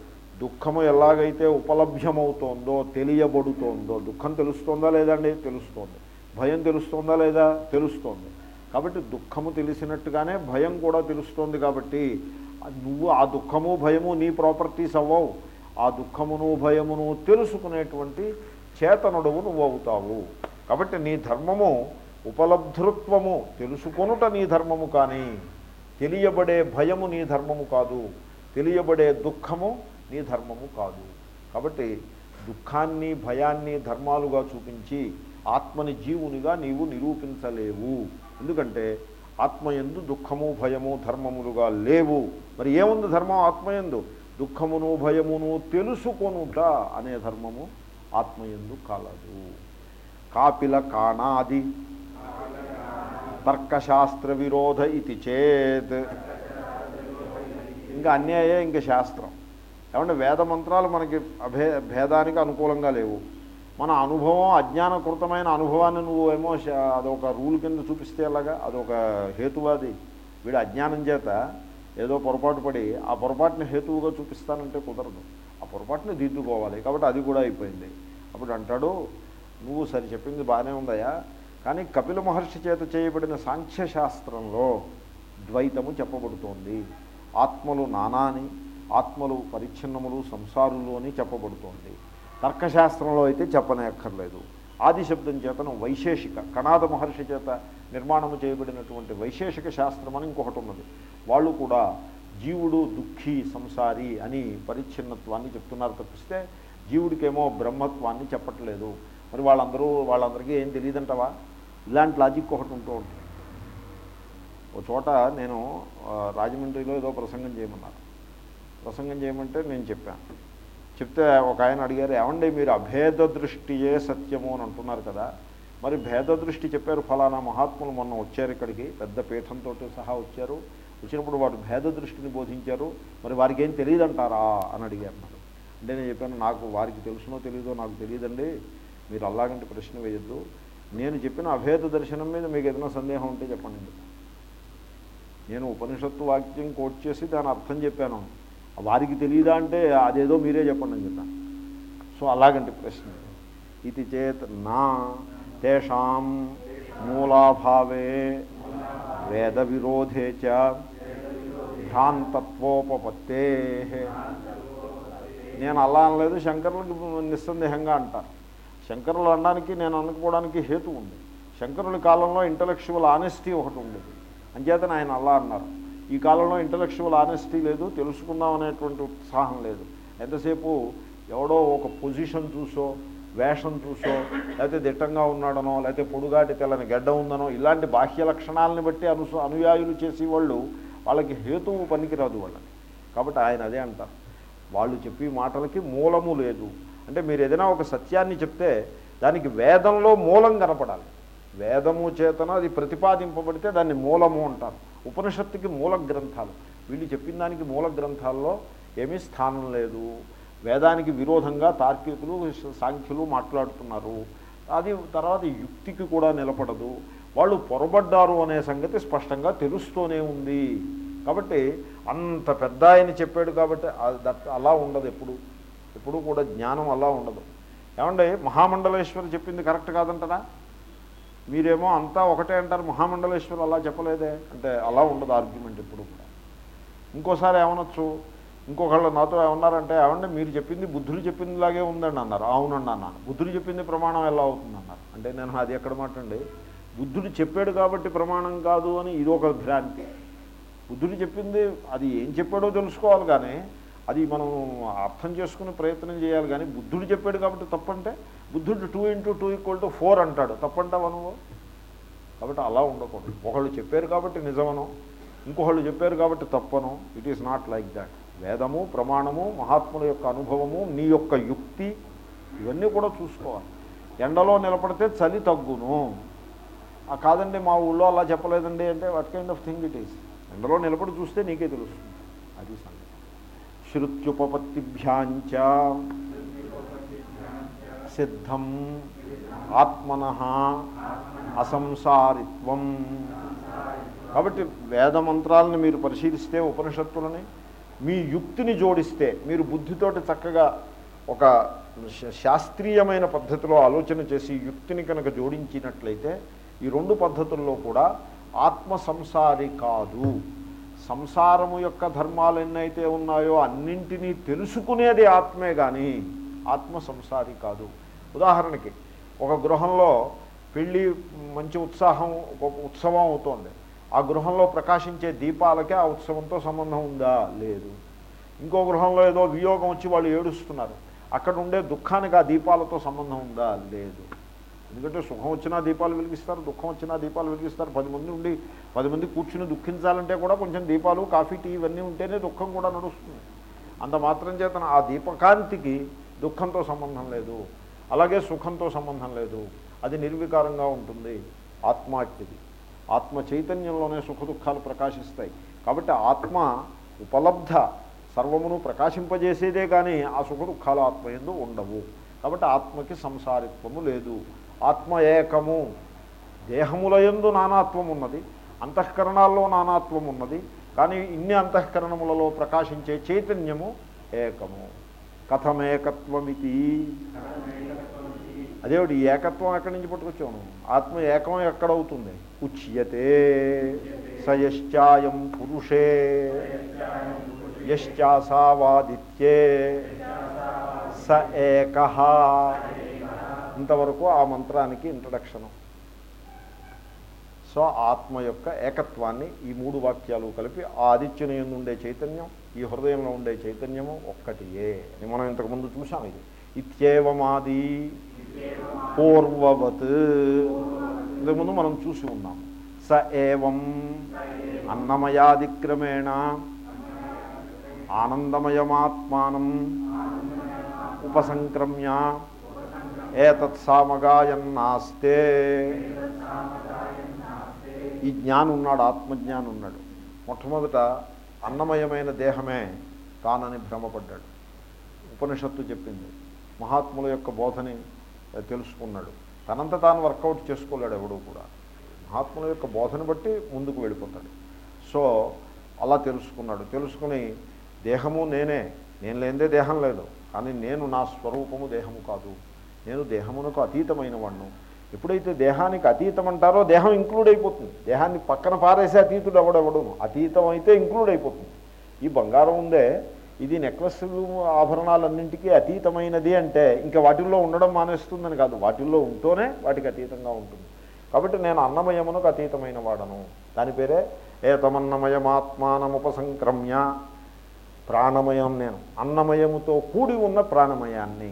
దుఃఖము ఎలాగైతే ఉపలభ్యమవుతోందో తెలియబడుతోందో దుఃఖం తెలుస్తోందా లేదండి తెలుస్తోంది. భయం తెలుస్తోందా లేదా? తెలుస్తోంది. కాబట్టి దుఃఖము తెలిసినట్టుగానే భయం కూడా తెలుస్తోంది కాబట్టి నువ్వు ఆ దుఃఖము భయము నీ ప్రాపర్టీస్ అవ్వవు. ఆ దుఃఖమును భయమును తెలుసుకునేటువంటి చేతనుడువు నువ్వు అవుతావు. కాబట్టి నీ ధర్మము ఉపలబ్ధృత్వము తెలుసుకొనుట నీ ధర్మము కానీ తెలియబడే భయము నీ ధర్మము కాదు. తెలియబడే దుఃఖము నీ ధర్మము కాదు. కాబట్టి దుఃఖాన్ని భయాన్ని ధర్మాలుగా చూపించి ఆత్మని జీవునిగా నీవు నిరూపించలేవు. ఎందుకంటే ఆత్మయందు దుఃఖము భయము ధర్మములుగా లేవు. మరి ఏముంది ధర్మం? ఆత్మయందు. దుఃఖమును భయమును తెలుసుకొనుట అనే ధర్మము ఆత్మయందు కలదు. కాపిల కాణాది. తర్కశాస్త్ర విరోధ ఇది చేత్. ఇంకా అన్యాయే ఇంకా శాస్త్రం. ఏమంటే వేద మంత్రాలు మనకి అభే భేదానికి అనుకూలంగా లేవు. మన అనుభవం అజ్ఞానకృతమైన అనుభవాన్ని నువ్వు ఏమో అదొక రూల్ కింద చూపిస్తే అలాగా అదొక హేతువాది. వీడు అజ్ఞానం చేత ఏదో పొరపాటు పడి ఆ పొరపాటుని హేతువుగా చూపిస్తానంటే కుదరదు. ఆ పొరపాటుని దిద్దుకోవాలి. కాబట్టి అది కూడా అయిపోయింది. అప్పుడు అంటాడు నువ్వు సరి చెప్పింది బాగానే ఉందయా కానీ కపిల మహర్షి చేత చేయబడిన సాంఖ్యశాస్త్రంలో ద్వైతము చెప్పబడుతోంది. ఆత్మలు నానాని ఆత్మలు పరిచ్ఛిన్నములు సంసారులు అని చెప్పబడుతోంది. తర్కశాస్త్రంలో అయితే చెప్పనక్కర్లేదు. ఆదిశబ్దం చేతను వైశేషిక కణాద మహర్షి చేత నిర్మాణము చేయబడినటువంటి వైశేషిక శాస్త్రం అని ఇంకొకటి ఉన్నది. వాళ్ళు కూడా జీవుడు దుఃఖి సంసారి అని పరిచ్ఛిన్నత్వాన్ని చెప్తున్నారు తప్పిస్తే జీవుడికేమో బ్రహ్మత్వాన్ని చెప్పట్లేదు. మరి వాళ్ళందరూ వాళ్ళందరికీ ఏం తెలియదంటవా? ఇలాంటి లాజిక్ ఒకటి ఉంటూ ఉంటుంది. ఒక చోట నేను రాజమండ్రిలో ఏదో ప్రసంగం చేయమన్నారు. ప్రసంగం చేయమంటే నేను చెప్పాను చెప్తే ఒక ఆయన అడిగారు ఏమండి మీరు అభేద దృష్టియే సత్యము అని అంటున్నారు కదా. మరి భేద దృష్టి చెప్పారు ఫలానా మహాత్ములు మొన్న వచ్చారు ఇక్కడికి పెద్ద పీఠంతో సహా వచ్చారు. వచ్చినప్పుడు వారు భేద దృష్టిని బోధించారు. మరి వారికి ఏం తెలియదంటారా? అని అడిగారు నాకు అంటే నేను చెప్పాను నాకు వారికి తెలుసునో తెలియదో నాకు తెలియదండి. మీరు అలాగంటి ప్రశ్న వేయద్దు. నేను చెప్పిన అభేద దర్శనం మీద మీకు ఏదైనా సందేహం ఉంటే చెప్పండి. నేను ఉపనిషత్తు వాక్యం కోట్ చేసి దాని అర్థం చెప్పాను. వారికి తెలియదా అంటే అదేదో మీరే చెప్పండి అని చెప్పాను. సో అలాగంటి ప్రశ్న. ఇది చేత్ నా తేషాం మూలాభావే వేద విరోధే చ భ్రాంతత్వోపపత్తే. నేను అలా అనలేదు శంకరులకు నిస్సందేహంగా అంటారు. శంకరులు అనడానికి నేను అనుకోవడానికి హేతు ఉంది. శంకరుల కాలంలో ఇంటలెక్చువల్ ఆనెస్టీ ఒకటి ఉండేది. అంచేతను ఆయన అలా అన్నారు. ఈ కాలంలో ఇంటలెక్చువల్ ఆనెస్టీ లేదు తెలుసుకుందాం అనేటువంటి ఉత్సాహం లేదు. ఎంతసేపు ఎవడో ఒక పొజిషన్ చూసో వేషం చూసో లేకపోతే దిట్టంగా ఉన్నాడనో లేకపోతే పొడుగాటి తెల్లని గడ్డ ఉందనో ఇలాంటి బాహ్య లక్షణాలను బట్టి అను అనుయాయులు చేసేవాళ్ళు వాళ్ళకి హేతువు పనికిరాదు వాళ్ళని. కాబట్టి ఆయన అదే అంటారు. వాళ్ళు చెప్పి మాటలకి మూలము లేదు. అంటే మీరు ఏదైనా ఒక సత్యాన్ని చెప్తే దానికి వేదంలో మూలం కనపడాలి. వేదము చేతన అది ప్రతిపాదింపబడితే దాన్ని మూలము అంటారు. ఉపనిషత్తుకి మూల గ్రంథాలు. వీళ్ళు చెప్పిన దానికి మూల గ్రంథాల్లో ఏమీ స్థానం లేదు. వేదానికి విరోధంగా తార్కికులు సాంఖ్యులు మాట్లాడుతున్నారు. అది తర్వాత యుక్తికి కూడా నిలబడదు. వాళ్ళు పొరబడ్డారు అనే సంగతి స్పష్టంగా తెలుస్తూనే ఉంది. కాబట్టి అంత పెద్ద ఆయన చెప్పాడు కాబట్టి అలా ఉండదు ఎప్పుడు. ఎప్పుడు కూడా జ్ఞానం అలా ఉండదు. ఏమంటే మహామండలేశ్వరి చెప్పింది కరెక్ట్ కాదంటారా? మీరేమో అంతా ఒకటే అంటారు మహామండలేశ్వరు అలా చెప్పలేదే. అంటే అలా ఉండదు ఆర్గ్యుమెంట్ ఇప్పుడు కూడా. ఇంకోసారి ఏమనొచ్చు? ఇంకొకళ్ళు నాతో ఏమన్నారంటే ఏమంటే మీరు చెప్పింది బుద్ధుడు చెప్పిందిలాగే ఉందండి అన్నారు. అవునండి అన్నాను బుద్ధుడు చెప్పింది ప్రమాణం ఎలా అవుతుంది అన్నారు. అంటే నేను అది ఎక్కడ మాట అండి బుద్ధుడు చెప్పాడు కాబట్టి ప్రమాణం కాదు అని ఇది ఒక భ్రాంతి. బుద్ధుడు చెప్పింది అది ఏం చెప్పాడో తెలుసుకోవాలి కానీ అది మనం అర్థం చేసుకునే ప్రయత్నం చేయాలి. కానీ బుద్ధుడు చెప్పాడు కాబట్టి తప్పంటే బుద్ధుడు two into two equal to four అంటాడు. తప్పంటావా నువ్వు? కాబట్టి అలా ఉండకూడదు. ఒకళ్ళు చెప్పారు కాబట్టి నిజమను ఇంకొకళ్ళు చెప్పారు కాబట్టి తప్పను. It is not like that వేదము ప్రమాణము మహాత్ముల యొక్క అనుభవము నీ యొక్క యుక్తి ఇవన్నీ కూడా చూసుకోవాలి. ఎండలో నిలబడితే చలి తగ్గును. కాదండి మా ఊళ్ళో అలా చెప్పలేదండి అంటే what kind of thing it is ఎండలో నిలబడి చూస్తే నీకే తెలుస్తుంది. శృత్యుపపత్తిభ్యాంచ సిద్ధం ఆత్మన అసంసారిత్వం. కాబట్టి వేద మంత్రాలను మీరు పరిశీలిస్తే ఉపనిషత్తులని మీ యుక్తిని జోడిస్తే మీరు బుద్ధితోటి చక్కగా ఒక శాస్త్రీయమైన పద్ధతిలో ఆలోచన చేసి యుక్తిని కనుక జోడించినట్లయితే ఈ రెండు పద్ధతుల్లో కూడా ఆత్మ సంసారి కాదు. సంసారము యొక్క ధర్మాలు ఎన్నైతే ఉన్నాయో అన్నింటినీ తెలుసుకునేది ఆత్మే కానీ ఆత్మ సంసారి కాదు. ఉదాహరణకి ఒక గృహంలో పెళ్ళి మంచి ఉత్సాహం ఉత్సవం అవుతోంది. ఆ గృహంలో ప్రకాశించే దీపాలకే ఆ ఉత్సవంతో సంబంధం ఉందా? లేదు. ఇంకో గృహంలో ఏదో వియోగం వచ్చి వాళ్ళు ఏడుస్తున్నారు. అక్కడ ఉండే దుఃఖానికి ఆ దీపాలతో సంబంధం ఉందా? లేదు. ఎందుకంటే సుఖం వచ్చినా దీపాలు వెలిగిస్తారు దుఃఖం వచ్చినా దీపాలు వెలిగిస్తారు. పది మంది ఉండి పది మంది కూర్చుని దుఃఖించాలంటే కూడా కొంచెం దీపాలు కాఫీ టీ ఇవన్నీ ఉంటేనే దుఃఖం కూడా నడుస్తుంది. అంత మాత్రం చేతన ఆ దీపకాంతికి దుఃఖంతో సంబంధం లేదు. అలాగే సుఖంతో సంబంధం లేదు. అది నిర్వికారంగా ఉంటుంది. ఆత్మాక్తిది. ఆత్మ చైతన్యంలోనే సుఖ దుఃఖాలు ప్రకాశిస్తాయి. కాబట్టి ఆత్మ ఉపలబ్ధ సర్వమును ప్రకాశింపజేసేదే కానీ ఆ సుఖ దుఃఖాలు ఆత్మ ఎందు ఉండవు. కాబట్టి ఆత్మకి సంసారిత్వము లేదు. ఆత్మ ఏకము. దేహములయందు నానాత్వం ఉన్నది అంతఃకరణాల్లో నానాత్వం ఉన్నది కానీ ఇన్ని అంతఃకరణములలో ప్రకాశించే చైతన్యము ఏకము. కథమేకత్వమితి. అదేవిటి ఏకత్వం ఎక్కడి నుంచి పట్టుకొచ్చాను ఆత్మ ఏకం ఎక్కడవుతుంది? ఉచ్యతే. సయశ్చాయం పురుషే. యశ్చాసావాదిత్యే. స ఏక. ఇంతవరకు ఆ మంత్రానికి ఇంట్రడక్షను సో ఆత్మ యొక్క ఏకత్వాన్ని ఈ మూడు వాక్యాలు కలిపి ఆ ఆదిత్యుని ఉండే చైతన్యం ఈ హృదయంలో ఉండే చైతన్యము ఒక్కటియే అని మనం ఇంతకుముందు చూసాం ఇది. ఇత్యేవమాది పూర్వవత్. ఇంతకుముందు మనం చూసి ఉన్నాం. స ఏవం అన్నమయాదిక్రమేణ ఆనందమయమాత్మానం ఉపసంక్రమ్య ఏతత్సామగాయన్నాస్తే ఈ జ్ఞానం ఉన్నాడు ఆత్మజ్ఞానం ఉన్నాడు మొట్టమొదట అన్నమయమైన దేహమే తానని భ్రమపడ్డాడు. ఉపనిషత్తు చెప్పింది. మహాత్ముల యొక్క బోధని తెలుసుకున్నాడు. తనంత తాను వర్కౌట్ చేసుకోలేడు ఎవడు కూడా. మహాత్ముల యొక్క బోధన బట్టి ముందుకు వెళ్ళిపోతాడు. సో అలా తెలుసుకున్నాడు. తెలుసుకుని దేహము నేనే. నేను లేనిదే దేహం లేదు. కానీ నేను నా స్వరూపము దేహము కాదు. నేను దేహమునకు అతీతమైన వాణ్ణు ఎప్పుడైతే దేహానికి అతీతం అంటారో దేహం ఇంక్లూడ్ అయిపోతుంది. దేహాన్ని పక్కన పారేసే అతీతుడు ఎవడెవడును అతీతం అయితే ఇంక్లూడ్ అయిపోతుంది. ఈ బంగారం ఉందే ఇది నెక్లెస్లు ఆభరణాలన్నింటికీ అతీతమైనది అంటే ఇంకా వాటిల్లో ఉండడం మానేస్తుందని కాదు. వాటిల్లో ఉంటూనే వాటికి అతీతంగా ఉంటుంది. కాబట్టి నేను అన్నమయమునకు అతీతమైన వాడను దాని పేరే ఏతమన్నమయమాత్మానముపసంక్రమ్య ప్రాణమయం నేను. అన్నమయముతో కూడి ఉన్న ప్రాణమయాన్ని.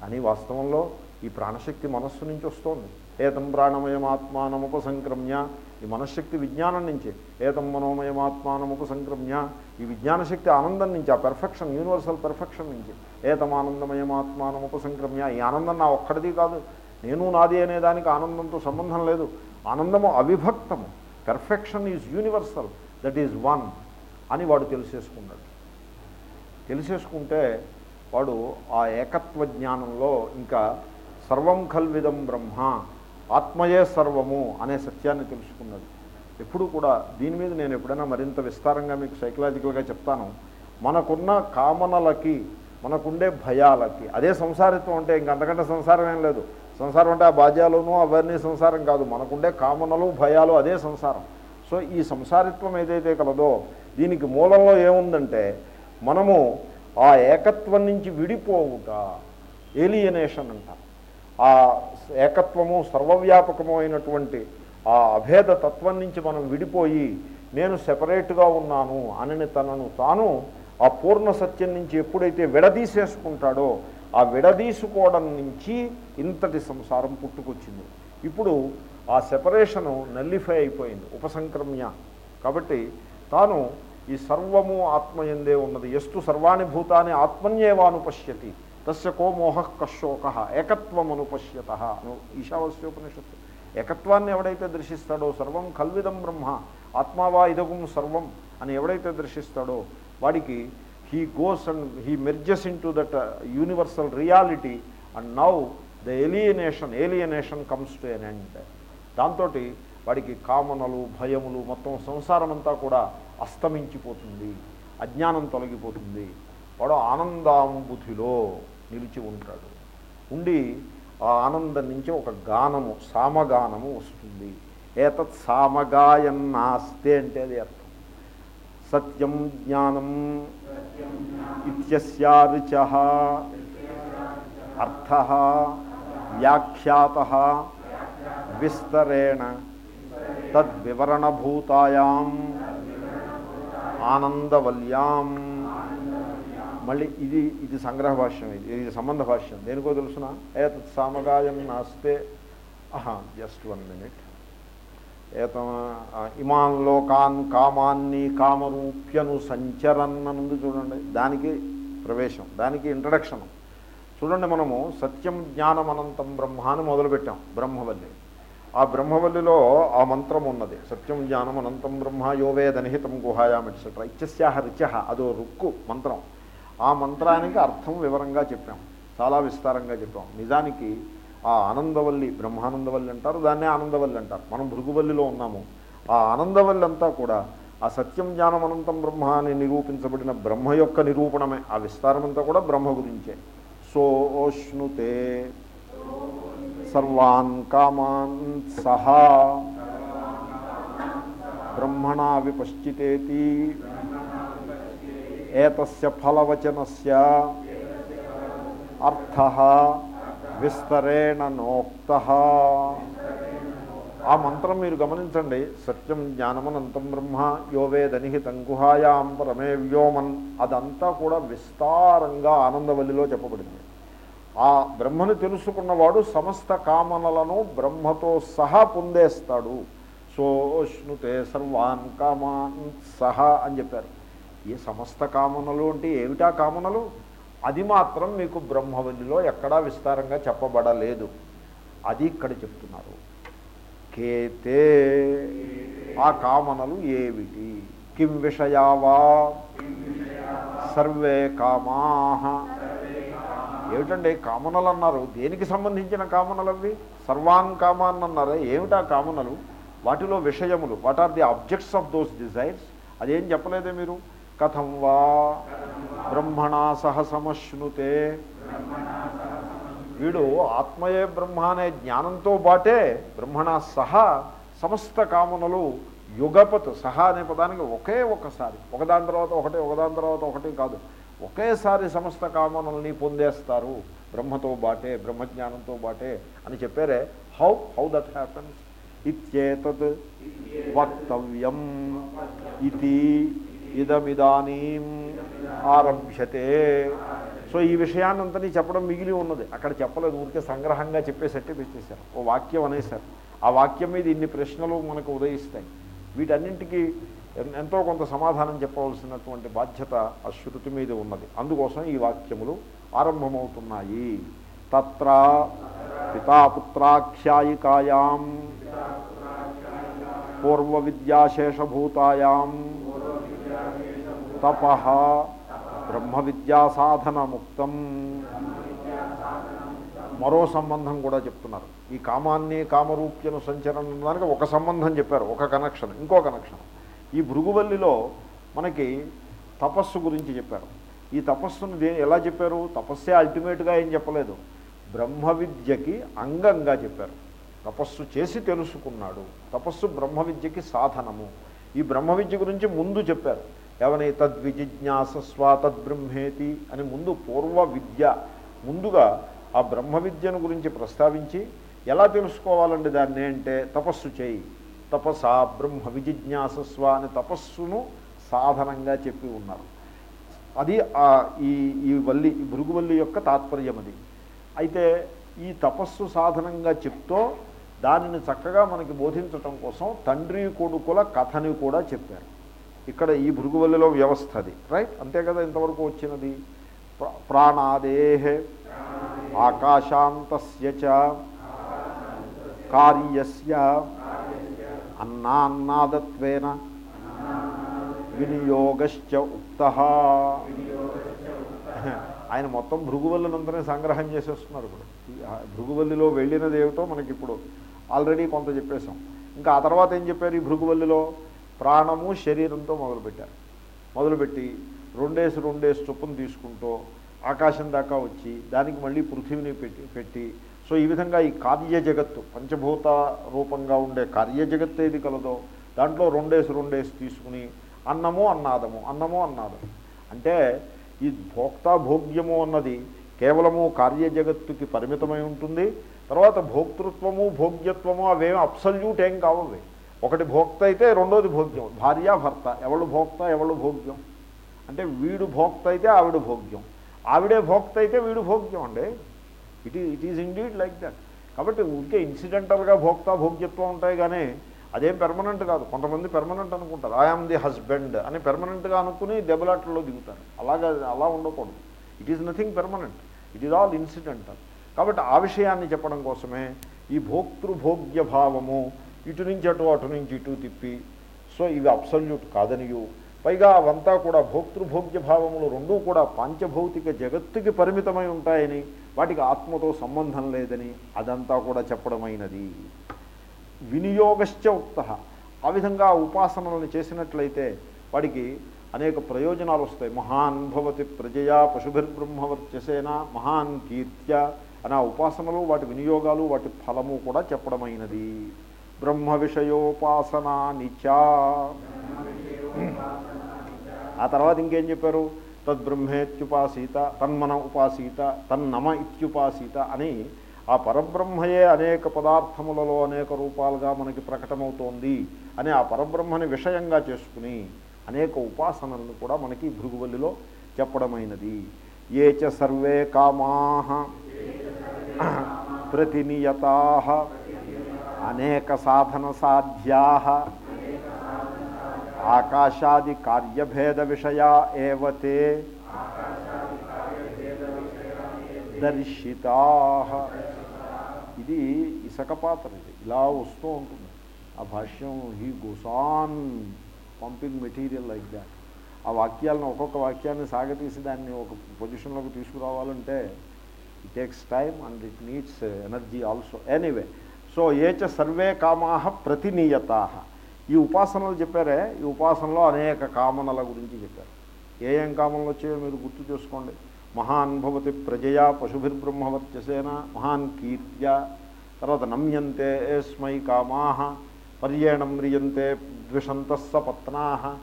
కానీ వాస్తవంలో ఈ ప్రాణశక్తి మనస్సు నుంచి వస్తోంది. ఏతం ప్రాణమయమాత్మానముపసంక్రమ్య ఈ మనశ్శక్తి విజ్ఞానం నుంచి ఏతం మనోమయమాత్మానముపసంక్రమ్య ఈ విజ్ఞానశక్తి ఆనందం నుంచి ఆ పెర్ఫెక్షన్ యూనివర్సల్ పెర్ఫెక్షన్ నుంచి ఏతం ఆనందమయమాత్మానముపసంక్రమ్య ఈ ఆనందం నా ఒక్కడిది కాదు. నేను నాది అనే దానికి ఆనందంతో సంబంధం లేదు. ఆనందము అవిభక్తము. Perfection is universal that is one అని వాడు తెలిసేసుకున్నాడు. తెలిసేసుకుంటే వాడు ఆ ఏకత్వ జ్ఞానంలో ఇంకా సర్వం కల్విదం బ్రహ్మ ఆత్మయే సర్వము అనే సత్యాన్ని తెలుసుకున్నాడు. ఎప్పుడు కూడా దీని మీద నేను ఎప్పుడైనా మరింత విస్తారంగా మీకు సైకలాజికల్గా చెప్తాను. మనకున్న కామనలకి మనకుండే భయాలకి అదే సంసారిత్వం అంటే ఇంకంతకంటే సంసారం ఏం లేదు. సంసారం అంటే ఆ బాధ్యాలును అవన్నీ సంసారం కాదు. మనకుండే కామనలు భయాలు అదే సంసారం. సో ఈ సంసారిత్వం ఏదైతే కలదో దీనికి మూలంలో ఏముందంటే మనము ఆ ఏకత్వం నుంచి విడిపోవుట. ఏలియనేషన్ అంట ఆ ఏకత్వము సర్వవ్యాపకము అయినటువంటి ఆ అభేద తత్వం నుంచి మనం విడిపోయి నేను సెపరేట్గా ఉన్నాను అని తనను తాను ఆ పూర్ణ సత్యం నుంచి ఎప్పుడైతే విడదీసేసుకుంటాడో ఆ విడదీసుకోవడం నుంచి ఇంతటి సంసారం పుట్టుకొచ్చింది. ఇప్పుడు ఆ సెపరేషను నల్లిఫై అయిపోయింది. ఉపసంక్రమ్య. కాబట్టి తాను ఈ సర్వము ఆత్మయందే ఉన్నది. ఎస్తు సర్వాణి భూతాన్ని ఆత్మన్యేవానుపశ్యతి తస్య కో మోహ కశోక. ఏకత్వం అనుపశ్యత అను ఈశావస్యోపనిషత్తు. ఏకత్వాన్ని ఎవడైతే దర్శిస్తాడో సర్వం కల్విదం బ్రహ్మ. ఆత్మావా ఇదగుం సర్వం అని ఎవడైతే దర్శిస్తాడో వాడికి he goes and he merges into that universal reality and now the alienation alienation comes to an end. దాంతో వాడికి కామనలు భయములు మొత్తం సంసారం అంతా కూడా అస్తమించిపోతుంది అజ్ఞానం తొలగిపోతుంది. వాడు ఆనందాంబుధిలో నిలిచి ఉంటాడు. ఉండి ఆ ఆనందం నుంచి ఒక గానము సామగానము వస్తుంది. ఏతత్ సామగాయన్నాస్తే అంటే అది అర్థం. సత్యం జ్ఞానం ఇత్యస్యారుచ అర్థ వ్యాఖ్యాత విస్తరేణ తద్వివరణభూతాయాం. ఆనందవల్యాం. మళ్ళీ ఇది ఇది సంగ్రహ భాష్యం ఇది ఇది సంబంధ భాష్యం. దేనికో తెలుసిన? ఏతత్ సామగాయం నాస్తే. ఆహా జస్ట్ వన్ మినిట్. ఏత ఇమాన్ లోకాన్ కామాన్ని కామరూప్యను సంచరన్ననుంది చూడండి. దానికి ప్రవేశం దానికి ఇంట్రడక్షన్ చూడండి మనము సత్యం జ్ఞానం అనంతం బ్రహ్మ అని మొదలుపెట్టాం బ్రహ్మవల్లి. ఆ బ్రహ్మవల్లిలో ఆ మంత్రం ఉన్నది. సత్యం జ్ఞానం అనంతం బ్రహ్మ యోవేదనిహితం గుహాయాం ఎట్సెట్రా ఇత్యస్యాహ రిచహ అదో రుక్కు మంత్రం. ఆ మంత్రానికి అర్థం వివరంగా చెప్పాం. చాలా విస్తారంగా చెప్పాం. నిజానికి ఆ ఆనందవల్లి బ్రహ్మానందవల్లి అంటారు దాన్నే ఆనందవల్లి అంటారు. మనం భృగువల్లిలో ఉన్నాము. ఆ ఆనందవల్లి అంతా కూడా ఆ సత్యం జ్ఞానం అనంతం బ్రహ్మ అని నిరూపించబడిన బ్రహ్మ యొక్క నిరూపణమే. ఆ విస్తారమంతా కూడా బ్రహ్మ గురించే. సోష్ణుతే సర్వాన్ కామాన్ సహా. బ్రహ్మణా విపశ్చితేతి. ఏతస్య ఫలవచనస్య. అర్థ విస్తరేణ నోక్త. ఆ మంత్రం మీరు గమనించండి. సత్యం జ్ఞానమనంతం బ్రహ్మ యోవేదనిహితం గుహాయాం పరమే వ్యోమన్. అదంతా కూడా విస్తారంగా ఆనందవల్లిలో చెప్పబడింది. ఆ బ్రహ్మను తెలుసుకున్నవాడు సమస్త కామనలను బ్రహ్మతో సహా పొందేస్తాడు. సోష్ణుతే సర్వాన్ కామాన్ సహా అని చెప్పారు. ఈ సమస్త కామనలు అంటే ఏమిటా కామనలు? అది మాత్రం మీకు బ్రహ్మవల్లిలో ఎక్కడా విస్తారంగా చెప్పబడలేదు. అది ఇక్కడ చెప్తున్నారు. కేతే ఆ కామనలు ఏమిటి కిం విషయావా? సర్వే కామా ఏమిటండి కామనలు అన్నారు? దేనికి సంబంధించిన కామనలు అవి? సర్వాన్ కామాన్ అన్నారు. ఏమిటా కామనలు? వాటిలో విషయములు. What are the objects of those desires? అదేం చెప్పలేదే మీరు? కథం వా బ్రహ్మణా సహ సమశ్నుతే. వీడు ఆత్మయే బ్రహ్మ అనే జ్ఞానంతో బాటే బ్రహ్మణ సహా సమస్త కామనలు యుగపత్. సహా అనే పదానికి ఒకే ఒకసారి. ఒకదాని తర్వాత ఒకటి ఒకదాని తర్వాత ఒకటి కాదు. ఒకేసారి సమస్త కామనల్ని పొందేస్తారు. బ్రహ్మతో బాటే బ్రహ్మజ్ఞానంతో బాటే అని చెప్పారే. హౌ హౌ దట్ హ్యాపన్స్ ఇత్యేతత్ వక్తవ్యం ఇది ఇదమిదానీ ఆరభ్యతే. సో ఈ విషయాన్నంతని చెప్పడం మిగిలి ఉన్నది. అక్కడ చెప్పలేదు. ఊరికే సంగ్రహంగా చెప్పేసట్టే పెట్టేశారు ఓ వాక్యం అనేసారు ఆ వాక్యం మీద ఇన్ని ప్రశ్నలు మనకు ఉదయిస్తాయి. వీటన్నింటికి ఎంతో కొంత సమాధానం చెప్పవలసినటువంటి బాధ్యత ఆ శృతి మీద ఉన్నది. అందుకోసం ఈ వాక్యములు ఆరంభమవుతున్నాయి. తత్ర పితాపుత్రాఖ్యాయికాయాం పూర్వ విద్యాశేషభూతాయాం తప బ్రహ్మ విద్యా సాధనముక్తం మరో సంబంధం కూడా చెప్తున్నారు. ఈ కామాన్ని కామరూప్యను సంచరణ దానికి ఒక సంబంధం చెప్పారు ఒక కనెక్షన్ ఇంకో కనెక్షన్. ఈ భృగువల్లిలో మనకి తపస్సు గురించి చెప్పారు. ఈ తపస్సును దేని ఎలా చెప్పారు? తపస్సే అల్టిమేట్గా ఏం చెప్పలేదు. బ్రహ్మ విద్యకి అంగంగా చెప్పారు. తపస్సు చేసి తెలుసుకున్నాడు. తపస్సు బ్రహ్మ విద్యకి సాధనము. ఈ బ్రహ్మ విద్య గురించి ముందు చెప్పారు. ఏమని తద్విజిజ్ఞాసస్వ తద్బ్రహ్మేతి అని ముందు పూర్వ విద్య ముందుగా ఆ బ్రహ్మ విద్యను గురించి ప్రస్తావించి ఎలా తెలుసుకోవాలండి దాన్ని అంటే తపస్సు చేయి. తపసా బ్రహ్మ విజిజ్ఞాసస్వ అనే తపస్సును సాధనంగా చెప్పి ఉన్నారు. అది ఈ ఈ వల్లి భృగువల్లి యొక్క తాత్పర్యం అది అయితే ఈ తపస్సు సాధనంగా చెప్తూ దానిని చక్కగా మనకి బోధించటం కోసం తండ్రి కొడుకుల కథని కూడా చెప్పారు. ఇక్కడ ఈ భృగువల్లిలో వ్యవస్థ అది రైట్? అంతే కదా ఇంతవరకు వచ్చినది? ప్రాణాదేహే ఆకాశాంతస్య చ కార్యస్య అన్నాన్నాదత్వేన వినియోగశ్చ ఉక్త. ఆయన మొత్తం భృగువల్లినంతనే సంగ్రహం చేసేస్తున్నారు ఇప్పుడు. భృగువల్లిలో వెళ్ళినది ఏమిటో మనకి ఇప్పుడు ఆల్రెడీ కొంత చెప్పేశాం. ఇంకా ఆ తర్వాత ఏం చెప్పారు ఈ భృగువల్లిలో? ప్రాణము శరీరంతో మొదలుపెట్టారు. మొదలుపెట్టి రెండేసి రెండేసి చొప్పును తీసుకుంటూ ఆకాశం దాకా వచ్చి దానికి మళ్ళీ పృథివిని పెట్టి పెట్టి సో ఈ విధంగా ఈ కార్య జగత్తు పంచభూత రూపంగా ఉండే కార్య జగత్తు ఏది కలదో దాంట్లో రెండేసి రెండేసి తీసుకుని అన్నము అన్నాదము అన్నము అన్నాదము. అంటే ఈ భోక్తా భోగ్యము అన్నది కేవలము కార్య జగత్తుకి పరిమితమై ఉంటుంది. తర్వాత భోక్తృత్వము భోగ్యత్వము అవేమి అప్సల్యూట్ ఏం కావవి ఒకటి భోక్త అయితే రెండోది భోగ్యం. భార్య భర్త. ఎవళ్ళు భోక్త ఎవళ్ళు భోగ్యం. అంటే వీడు భోక్త అయితే ఆవిడ భోగ్యం. ఆవిడే భోక్త అయితే వీడు భోగ్యం అండి. It is it is indeed like that కాబట్టి ఊరికే ఇన్సిడెంటల్గా భోక్తా భోగ్యత్వం ఉంటాయి కానీ అదేం పెర్మనెంట్ కాదు. కొంతమంది పెర్మనెంట్ అనుకుంటారు. ఐఆమ్ ది హస్బెండ్ అని పెర్మనెంట్గా అనుకుని దెబ్బలాటల్లో దిగుతారు. అలాగా అలా ఉండకూడదు. It is nothing permanent it is all incidental కాబట్టి ఆ విషయాన్ని చెప్పడం కోసమే ఈ భోక్తృభోగ్య భావము ఇటు నుంచి అటు అటు నుంచి ఇటు తిప్పి సో ఇవి అబ్సల్యూట్ కాదనియు. పైగా అవంతా కూడా భోక్తృభోగ్య భావములు రెండూ కూడా పాంచభౌతిక జగత్తుకి పరిమితమై ఉంటాయని వాటికి ఆత్మతో సంబంధం లేదని అదంతా కూడా చెప్పడమైనది. వినియోగశ్చ ఉక్త. ఆ విధంగా ఉపాసనలను చేసినట్లయితే వాడికి అనేక ప్రయోజనాలు వస్తాయి. మహాన్ భవతి ప్రజయా పశుభిర్బ్రహ్మవర్చసేన మహాన్ కీర్త్య అనే ఆ ఉపాసనలు వాటి వినియోగాలు వాటి ఫలము కూడా చెప్పడమైనది. బ్రహ్మ విషయోపాసనా నిచా ఆ తర్వాత ఇంకేం చెప్పారు? తద్బ్రహ్మేత్యుపాసీత తన్మన ఉపాసీత తన్నమ ఇత్యుపాసీత అని ఆ పరబ్రహ్మయే అనేక పదార్థములలో అనేక రూపాలుగా మనకి ప్రకటమవుతోంది అని ఆ పరబ్రహ్మని విషయంగా చేసుకుని అనేక ఉపాసనలను కూడా మనకి భృగువల్లిలో చెప్పడమైనది. ఏ చ సర్వే కామా ప్రతినియతా అనేక సాధన సాధ్యా ఆకాశాది కార్యభేద విషయా ఏవతే దర్శితా. ఇది ఇసకపాత్ర ఇది. ఇలా వస్తూ ఉంటుంది. ఆ భాష్యం he goes on pumping material like that. ఆ వాక్యాలను ఒక్కొక్క వాక్యాన్ని సాగతీసి దాన్ని ఒక పొజిషన్లోకి తీసుకురావాలంటే it takes time and it needs energy also. Anyway. So ఏచ సర్వే కామా ప్రతినీయతా. ఈ ఉపాసనలు చెప్పారే? ఈ ఉపాసనలో అనేక కామనల గురించి చెప్పారు. ఏ ఏం కామనలు వచ్చాయో మీరు గుర్తు చేసుకోండి. మహాన్ భవతి ప్రజయా పశుభిర్బ్రహ్మవర్చసేన మహాన్ కీర్త్య తర్వాత నమ్యంతే ఏస్మై కామా పర్యేణం మ్రియంతే ద్విషంతస్స పత్నా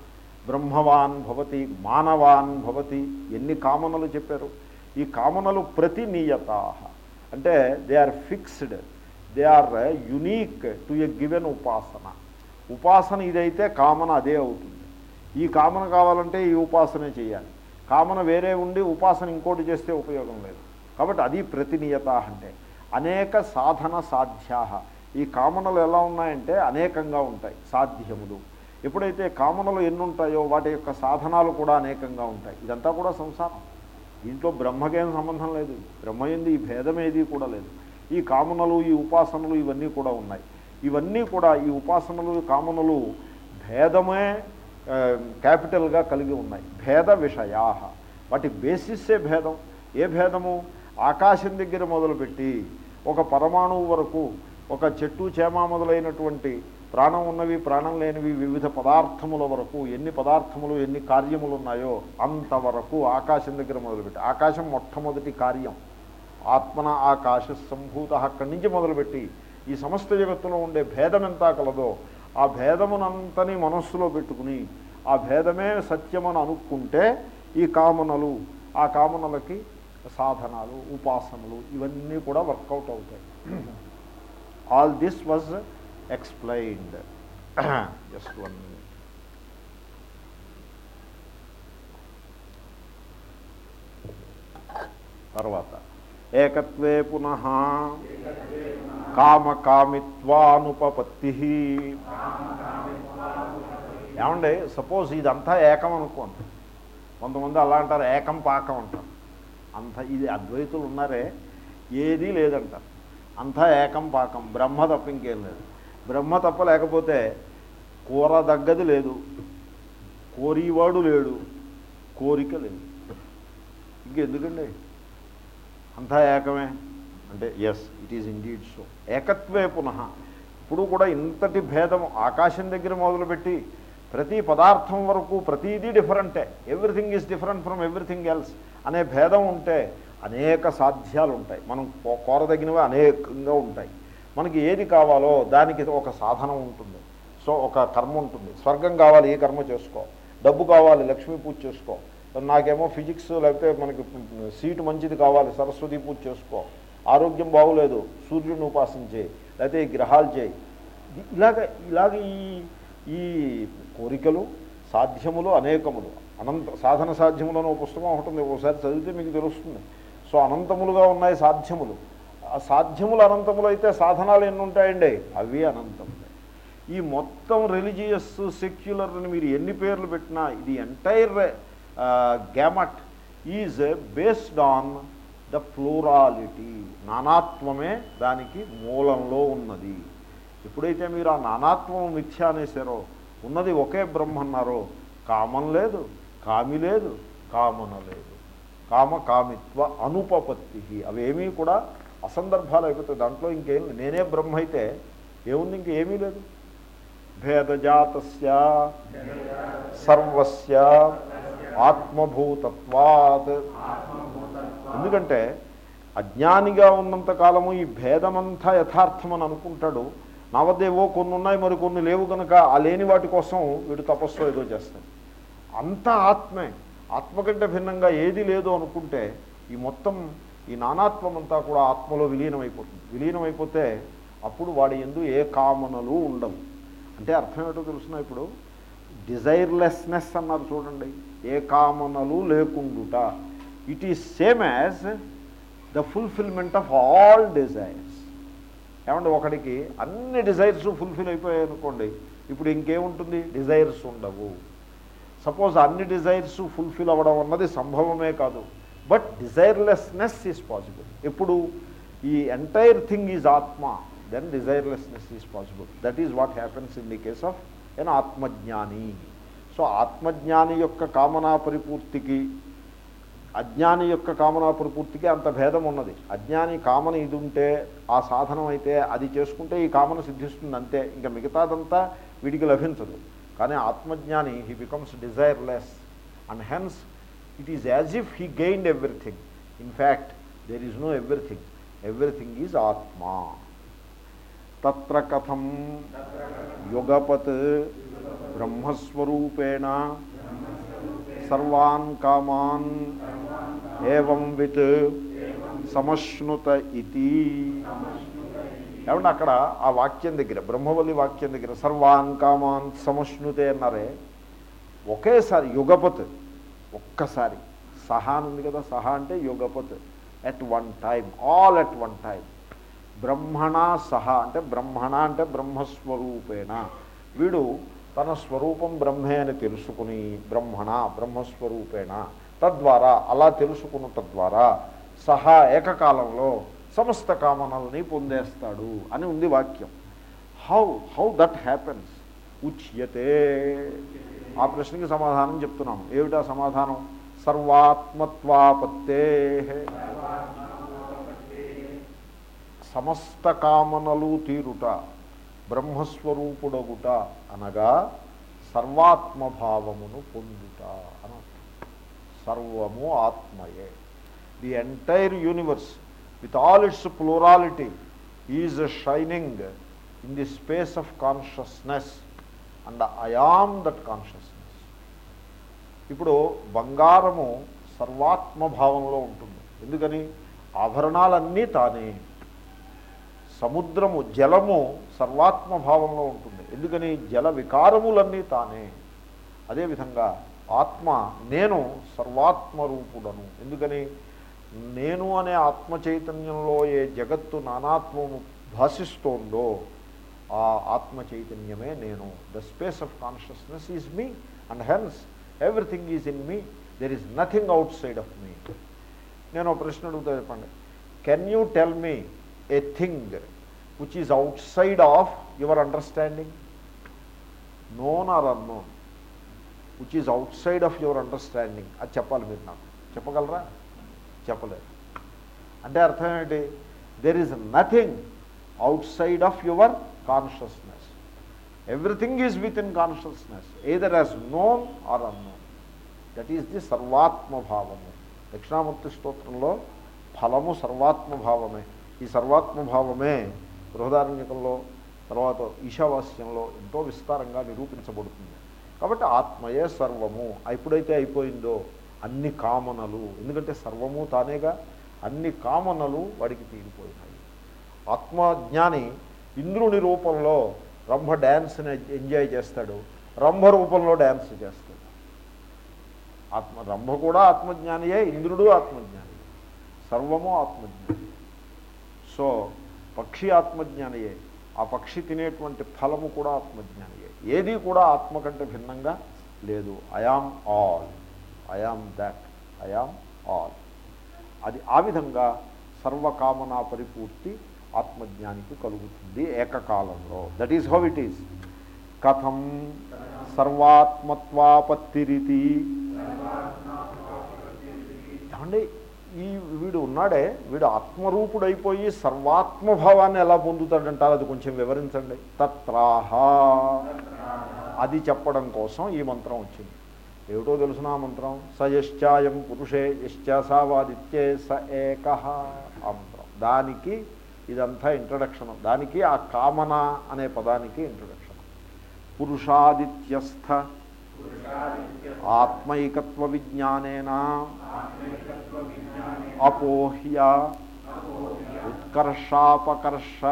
బ్రహ్మవాన్ భవతి మానవాన్ భవతి ఎన్ని కామనలు చెప్పారు? ఈ కామనలు ప్రతినీయతా. అంటే they are fixed they are unique to a given upasana. ఉపాసన ఇదైతే కామన అదే అవుతుంది. ఈ కామన కావాలంటే ఈ ఉపాసనే చేయాలి. కామన వేరే ఉండి ఉపాసన ఇంకోటి చేస్తే ఉపయోగం లేదు. కాబట్టి అది ప్రతినియత అంటే అనేక సాధన సాధ్యా ఈ కామనలు ఎలా ఉన్నాయంటే అనేకంగా ఉంటాయి సాధ్యములు. ఎప్పుడైతే కామనలు ఎన్ని ఉంటాయో వాటి యొక్క సాధనాలు కూడా అనేకంగా ఉంటాయి. ఇదంతా కూడా సంసారం. దీంట్లో బ్రహ్మకేం సంబంధం లేదు. బ్రహ్మ ఎందు ఈ భేదమేది కూడా లేదు. ఈ కామనలు ఈ ఉపాసనలు ఇవన్నీ కూడా ఉన్నాయి. ఇవన్నీ కూడా ఈ ఉపాసనలు కామనలు భేదమే క్యాపిటల్గా కలిగి ఉన్నాయి. భేద విషయా. వాటి బేసిస్సే భేదం. ఏ భేదము? ఆకాశం దగ్గర మొదలుపెట్టి ఒక పరమాణువు వరకు ఒక చెట్టు చేమ మొదలైనటువంటి ప్రాణం ఉన్నవి ప్రాణం లేనివి వివిధ పదార్థముల వరకు ఎన్ని పదార్థములు ఎన్ని కార్యములు ఉన్నాయో అంతవరకు ఆకాశం దగ్గర మొదలుపెట్టి ఆకాశం మొట్టమొదటి కార్యం. ఆత్మన ఆకాశ సంభూత అక్కడి నుంచి మొదలుపెట్టి ఈ సమస్త జగత్తులో ఉండే భేదం ఎంత కలదో ఆ భేదమునంతని మనస్సులో పెట్టుకుని ఆ భేదమే సత్యమని అనుకుంటే ఈ కామనలు ఆ కామనలకి సాధనాలు ఉపాసనలు ఇవన్నీ కూడా వర్కౌట్ అవుతాయి. All this was explained just one minute తర్వాత ఏకత్వే పునః. కామకామిత్వానుపపత్తి. ఏమండి సపోజ్ ఇదంతా ఏకం అనుకోండి. కొంతమంది అలా అంటారు ఏకం పాకం అంటారు. అంత ఇది అద్వైతులు ఉన్నారే ఏదీ లేదంటారు. అంతా ఏకం పాకం బ్రహ్మ తప్ప ఇంకేం లేదు. బ్రహ్మ తప్ప లేకపోతే కూర దగ్గది లేదు. కోరివాడు లేడు కోరిక లేదు. ఇంకెందుకండి? అంతా ఏకమే? అంటే yes it is indeed so ఏకత్వే పునః. ఇప్పుడు కూడా ఇంతటి భేదం ఆకాశం దగ్గర మొదలుపెట్టి ప్రతి పదార్థం వరకు ప్రతిదీ డిఫరెంటే everything is different from everything else అనే భేదం ఉంటే అనేక సాధ్యాలు ఉంటాయి మనం కోరదగినవి అనేకంగా ఉంటాయి. మనకి ఏది కావాలో దానికి ఒక సాధనం ఉంటుంది. సో ఒక కర్మ ఉంటుంది. స్వర్గం కావాలి ఏ కర్మ చేసుకో. డబ్బు కావాలి లక్ష్మీ పూజ చేసుకో. నాకేమో ఫిజిక్స్ లేకపోతే మనకి సీటు మంచిది కావాలి సరస్వతి పూజ చేసుకో. ఆరోగ్యం బాగోలేదు సూర్యుడిని ఉపాసన చేయి లేకపోతే ఈ గ్రహాలు చేయి. ఇలాగ ఇలాగ ఈ ఈ కోరికలు సాధ్యములు అనేకములు. అనంత సాధన సాధ్యములు అనే పుస్తకం ఒకటి ఉంది ఒకసారి చదివితే మీకు తెలుస్తుంది. సో అనంతములుగా ఉన్నాయి సాధ్యములు. ఆ సాధ్యములు అనంతములు అయితే సాధనాలు ఎన్ని ఉంటాయండి? అవి అనంతములే. ఈ మొత్తం రిలీజియస్ సెక్యులర్ అని మీరు ఎన్ని పేర్లు పెట్టినా ఇది entire gamut is based on the plurality నానాత్వమే దానికి మూలంలో ఉన్నది. ఎప్పుడైతే మీరు ఆ నానాత్వం మిథ్య అనేసారో ఉన్నది ఒకే బ్రహ్మ అన్నారో కామం లేదు కామి లేదు కామన లేదు. కామ కామిత్వ అనుపపత్తి అవేమీ కూడా అసందర్భాలు అయిపోతాయి దాంట్లో ఇంకేం. నేనే బ్రహ్మ అయితే ఏముంది ఇంకేమీ లేదు. భేదజాతస్య సర్వస్య ఆత్మభూతత్వాత్. ఎందుకంటే అజ్ఞానిగా ఉన్నంత కాలము ఈ భేదమంతా యథార్థమని అనుకుంటాడు. నా వద్ద ఏవో కొన్ని ఉన్నాయి మరి కొన్ని లేవు కనుక ఆ లేని వాటి కోసం వీడు తపస్సు ఏదో చేస్తాడు. అంతా ఆత్మే ఆత్మ కంటే భిన్నంగా ఏది లేదు అనుకుంటే ఈ మొత్తం ఈ నానాత్వం అంతా కూడా ఆత్మలో విలీనమైపోతుంది. విలీనమైపోతే అప్పుడు వాడి ఎందు ఏ కామనలు ఉండవు. అంటే అర్థం ఏంటో తెలుసిన ఇప్పుడు? డిజైర్లెస్నెస్ అన్నారు చూడండి. ఏ కామనలు లేకుండుట. It is same as the fulfilment of all desires ఏమంటే ఒకడికి అన్ని డిజైర్స్ ఫుల్ఫిల్ అయిపోయాయి అనుకోండి ఇప్పుడు ఇంకేముంటుంది? డిజైర్స్ ఉండవు. సపోజ్ అన్ని డిజైర్స్ ఫుల్ఫిల్ అవ్వడం అన్నది సంభవమే కాదు. బట్ డిజైర్లెస్నెస్ ఈజ్ పాసిబుల్ ఎప్పుడు? ఈ entire thing is atma then desirelessness is possible that is what happens in the case of an atmajnani. So ఆత్మజ్ఞాని యొక్క కామనా పరిపూర్తికి అజ్ఞాని యొక్క కామనా పరిపూర్తికి అంత భేదం ఉన్నది. అజ్ఞాని కామన ఇది ఉంటే ఆ సాధనం అయితే అది చేసుకుంటే ఈ కామన సిద్ధిస్తుంది అంతే. ఇంకా మిగతాదంతా వీడికి లభించదు. కానీ ఆత్మజ్ఞాని he becomes desireless and hence it is as if he gained everything in fact there is no everything everything is atma. తత్ర కథం. యుగపత్ బ్రహ్మస్వరూపేణ. సర్వాన్ కామాన్. ఏవం విత్ సమశ్నుత ఇది ఏమంటే అక్కడ ఆ వాక్యం దగ్గర బ్రహ్మవల్లి వాక్యం దగ్గర సర్వాన్ కామాన్ సమశ్నుతే అన్నారే. ఒకేసారి యుగపత్ ఒక్కసారి. సహా ఉంది కదా సహా అంటే యుగపత్. At one time all at one time బ్రహ్మణ సహ అంటే బ్రహ్మణ అంటే బ్రహ్మస్వరూపేణ. వీడు తన స్వరూపం బ్రహ్మే అని తెలుసుకుని బ్రహ్మణ బ్రహ్మస్వరూపేణ. తద్వారా అలా తెలుసుకున్న ద్వారా సహా ఏకకాలంలో సమస్త కామనల్ని పొందేస్తాడు అని ఉంది వాక్యం. How how that happens? ఉచ్యతే. ఆ ప్రశ్నకి సమాధానం చెప్తున్నాం ఏమిటా సమాధానం? సర్వాత్మత్వాపత్తే సమస్త కామనలు తీరుట బ్రహ్మస్వరూపుడగుట అనగా సర్వాత్మభావమును పొందుట అని సర్వము ఆత్మయే. The entire universe with all its plurality is shining in the space of consciousness and I am that consciousness ఇప్పుడు బంగారము సర్వాత్మభావంలో ఉంటుంది. ఎందుకని? ఆభరణాలన్నీ తానే. సముద్రము జలము సర్వాత్మభావంలో ఉంటుంది. ఎందుకని? జల వికారములన్నీ తానే. అదేవిధంగా ఆత్మ నేను సర్వాత్మరూపుడను. ఎందుకని? నేను అనే ఆత్మ చైతన్యంలో ఏ జగత్తు నానాత్మము భాషిస్తోందో ఆ ఆత్మ చైతన్యమే నేను. The space of consciousness is me and hence everything is in me there is nothing outside of me నేను ఒక ప్రశ్న అడుగుతా చెప్పండి. Can you tell me a thing which is outside of your understanding known or unknown which is outside of your understanding అది చెప్పాలి మీరు నాకు. చెప్పగలరా? చెప్పలేదు. అంటే అర్థం ఏంటి? There is nothing outside of your consciousness everything is within consciousness either as known or unknown that is the సర్వాత్మభావము Dakshinamurthy స్తోత్రంలో ఫలము సర్వాత్మభావమే ఈ సర్వాత్మభావమే బృహదారణ్యకంలో తర్వాత ఈశావాస్యంలో ఎంతో విస్తారంగా నిరూపించబడుతుంది. కాబట్టి ఆత్మయే సర్వము. ఎప్పుడైతే అయిపోయిందో అన్ని కామనలు. ఎందుకంటే సర్వము తానేగా అన్ని కామనలు వాడికి తీరిపోయినాయి. ఆత్మజ్ఞాని ఇంద్రుని రూపంలో రంభ డ్యాన్స్ని ఎంజాయ్ చేస్తాడు. రంభ రూపంలో డ్యాన్స్ చేస్తాడు. ఆత్మ రంభ కూడా ఆత్మజ్ఞానియే ఇంద్రుడు ఆత్మజ్ఞాని సర్వము ఆత్మజ్ఞాని. సో పక్షి ఆత్మజ్ఞానియే. ఆ పక్షి తినేటువంటి ఫలము కూడా ఆత్మజ్ఞానియే. ఏది కూడా ఆత్మ కంటే భిన్నంగా లేదు. I am all I am that I am all అది ఆ విధంగా సర్వకామనా పరిపూర్తి ఆత్మజ్ఞానికి కలుగుతుంది ఏకకాలంలో. That is how it is కథం సర్వాత్మత్వాపత్తిరితి. ఏమండి? ఈ వీడు ఉన్నాడే వీడు ఆత్మరూపుడైపోయి సర్వాత్మభావాన్ని ఎలా పొందుతాడంటారు? అది కొంచెం వివరించండి. తత్రాహ. అది చెప్పడం కోసం ఈ మంత్రం వచ్చింది. ఏమిటో తెలుసిన ఆ మంత్రం? స యశ్చాయం పురుషే యశ్చాసావాదిత్యే స ఏక ఆ మంత్రం. దానికి ఇదంతా ఇంట్రడక్షన్ దానికి ఆ కామన అనే పదానికి ఇంట్రడక్షన్ పురుషాదిత్యస్థ. ఆత్మైకత్వ విజ్ఞానేన. అపోహ్య ఉత్కర్షాపకర్ష.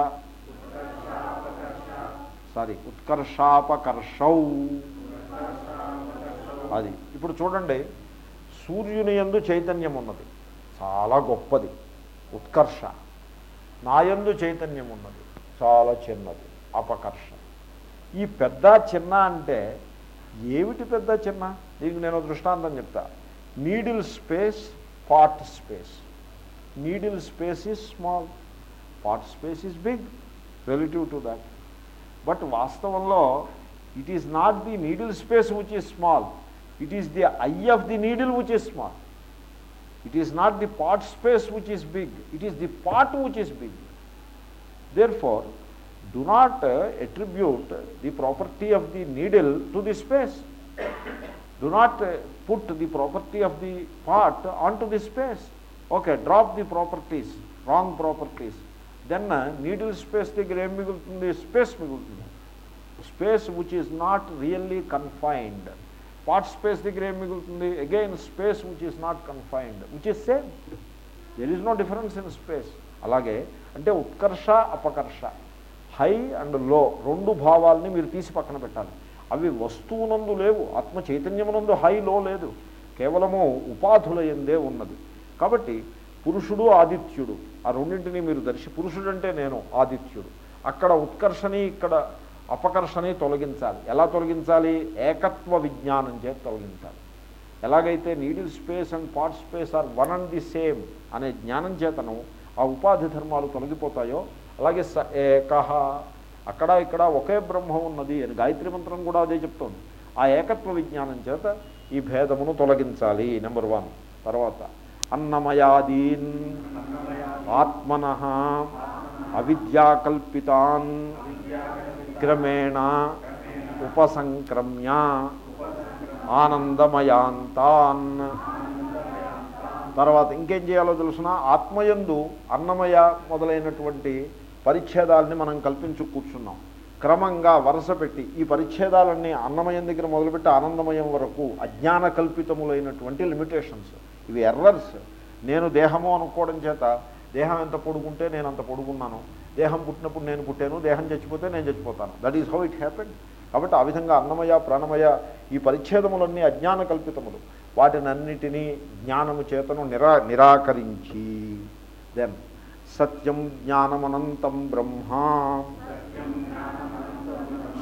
సారీ ఉత్కర్షాపకర్షౌ. అది ఇప్పుడు చూడండి సూర్యుని యందు చైతన్యం ఉన్నది. చాలా గొప్పది. ఉత్కర్ష. నాయందు చైతన్యం ఉన్నది. చాలా చిన్నది. అపకర్ష. ఈ పెద్ద చిన్న అంటే ఏమిటి పెద్ద చిన్న? దీనికి నేను దృష్టాంతం చెప్తాను needle space, part space. Needle space is small, part space is big relative to that. But Vastavanlo, it is not the needle space which is small, it is the eye of the needle which is small. It is not the part space which is big, it is the part which is big. Therefore, do not uh, attribute the property of the needle to the space. Do not put put the property of the on onto the uh, space. Okay drop the properties wrong properties then needle space దగ్గర ఏం మిగులుతుంది? Space మిగులుతుంది. Space which is not really confined part space దగ్గర ఏం మిగులుతుంది? Again space which is not confined which is same there is no difference in space అలాగే అంటే Utkarsha అపకర్ష. High అండ్లో రెండు భావాల్ని మీరు తీసి పక్కన పెట్టాలి. అవి వస్తువునందు లేవు ఆత్మ చైతన్యమునందు హైలో లేదు. కేవలము ఉపాధుల ఎందే ఉన్నది. కాబట్టి పురుషుడు ఆదిత్యుడు. ఆ రెండింటిని మీరు దర్శి పురుషుడు అంటే నేను ఆదిత్యుడు. అక్కడ ఉత్కర్షని ఇక్కడ అపకర్షని తొలగించాలి. ఎలా తొలగించాలి? ఏకత్వ విజ్ఞానం చేత తొలగించాలి. ఎలాగైతే needle space and part space are one and the same అనే జ్ఞానం చేతను ఆ ఉపాధి ధర్మాలు తొలగిపోతాయో అలాగే స ఏకహ అక్కడ ఇక్కడ ఒకే బ్రహ్మ ఉన్నది అని గాయత్రి మంత్రం కూడా అదే చెప్తోంది. ఆ ఏకత్వ విజ్ఞానం చేత ఈ భేదమును తొలగించాలి నెంబర్ వన్ తర్వాత అన్నమయాదీన్ ఆత్మన అవిద్యాకల్పితాన్ క్రమేణ ఉపసంక్రమ్య ఆనందమయాంతాన్. తర్వాత ఇంకేం చేయాలో తెలుసిన? ఆత్మయందు అన్నమయ మొదలైనటువంటి పరిచ్ఛేదాలని మనం కల్పించు కూర్చున్నాం. క్రమంగా వరుస పెట్టి ఈ పరిచ్ఛేదాలన్నీ అన్నమయం దగ్గర మొదలుపెట్టి ఆనందమయం వరకు అజ్ఞాన కల్పితములైనటువంటి లిమిటేషన్స్. ఇవి ఎర్రర్స్. నేను దేహము అనుకోవడం చేత దేహం ఎంత పొడుగుంటే నేను అంత పొడుగున్నాను. దేహం పుట్టినప్పుడు నేను పుట్టాను. దేహం చచ్చిపోతే నేను చచ్చిపోతాను. That is how it happen కాబట్టి ఆ విధంగా అన్నమయ ప్రాణమయ ఈ పరిచ్ఛేదములన్నీ అజ్ఞాన కల్పితములు. వాటినన్నిటినీ జ్ఞానము చేతను నిరా నిరాకరించి. దెన్ సత్యం జ్ఞానమనంతం బ్రహ్మ.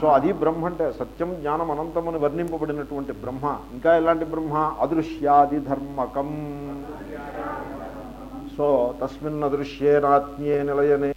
సో అది బ్రహ్మ అంటే సత్యం జ్ఞానం అని వర్ణింపబడినటువంటి బ్రహ్మ. ఇంకా ఎలాంటి బ్రహ్మ? అదృశ్యాది ధర్మకం. సో తస్మిన్ అదృశ్యేనాత్మ్యే నిలయనే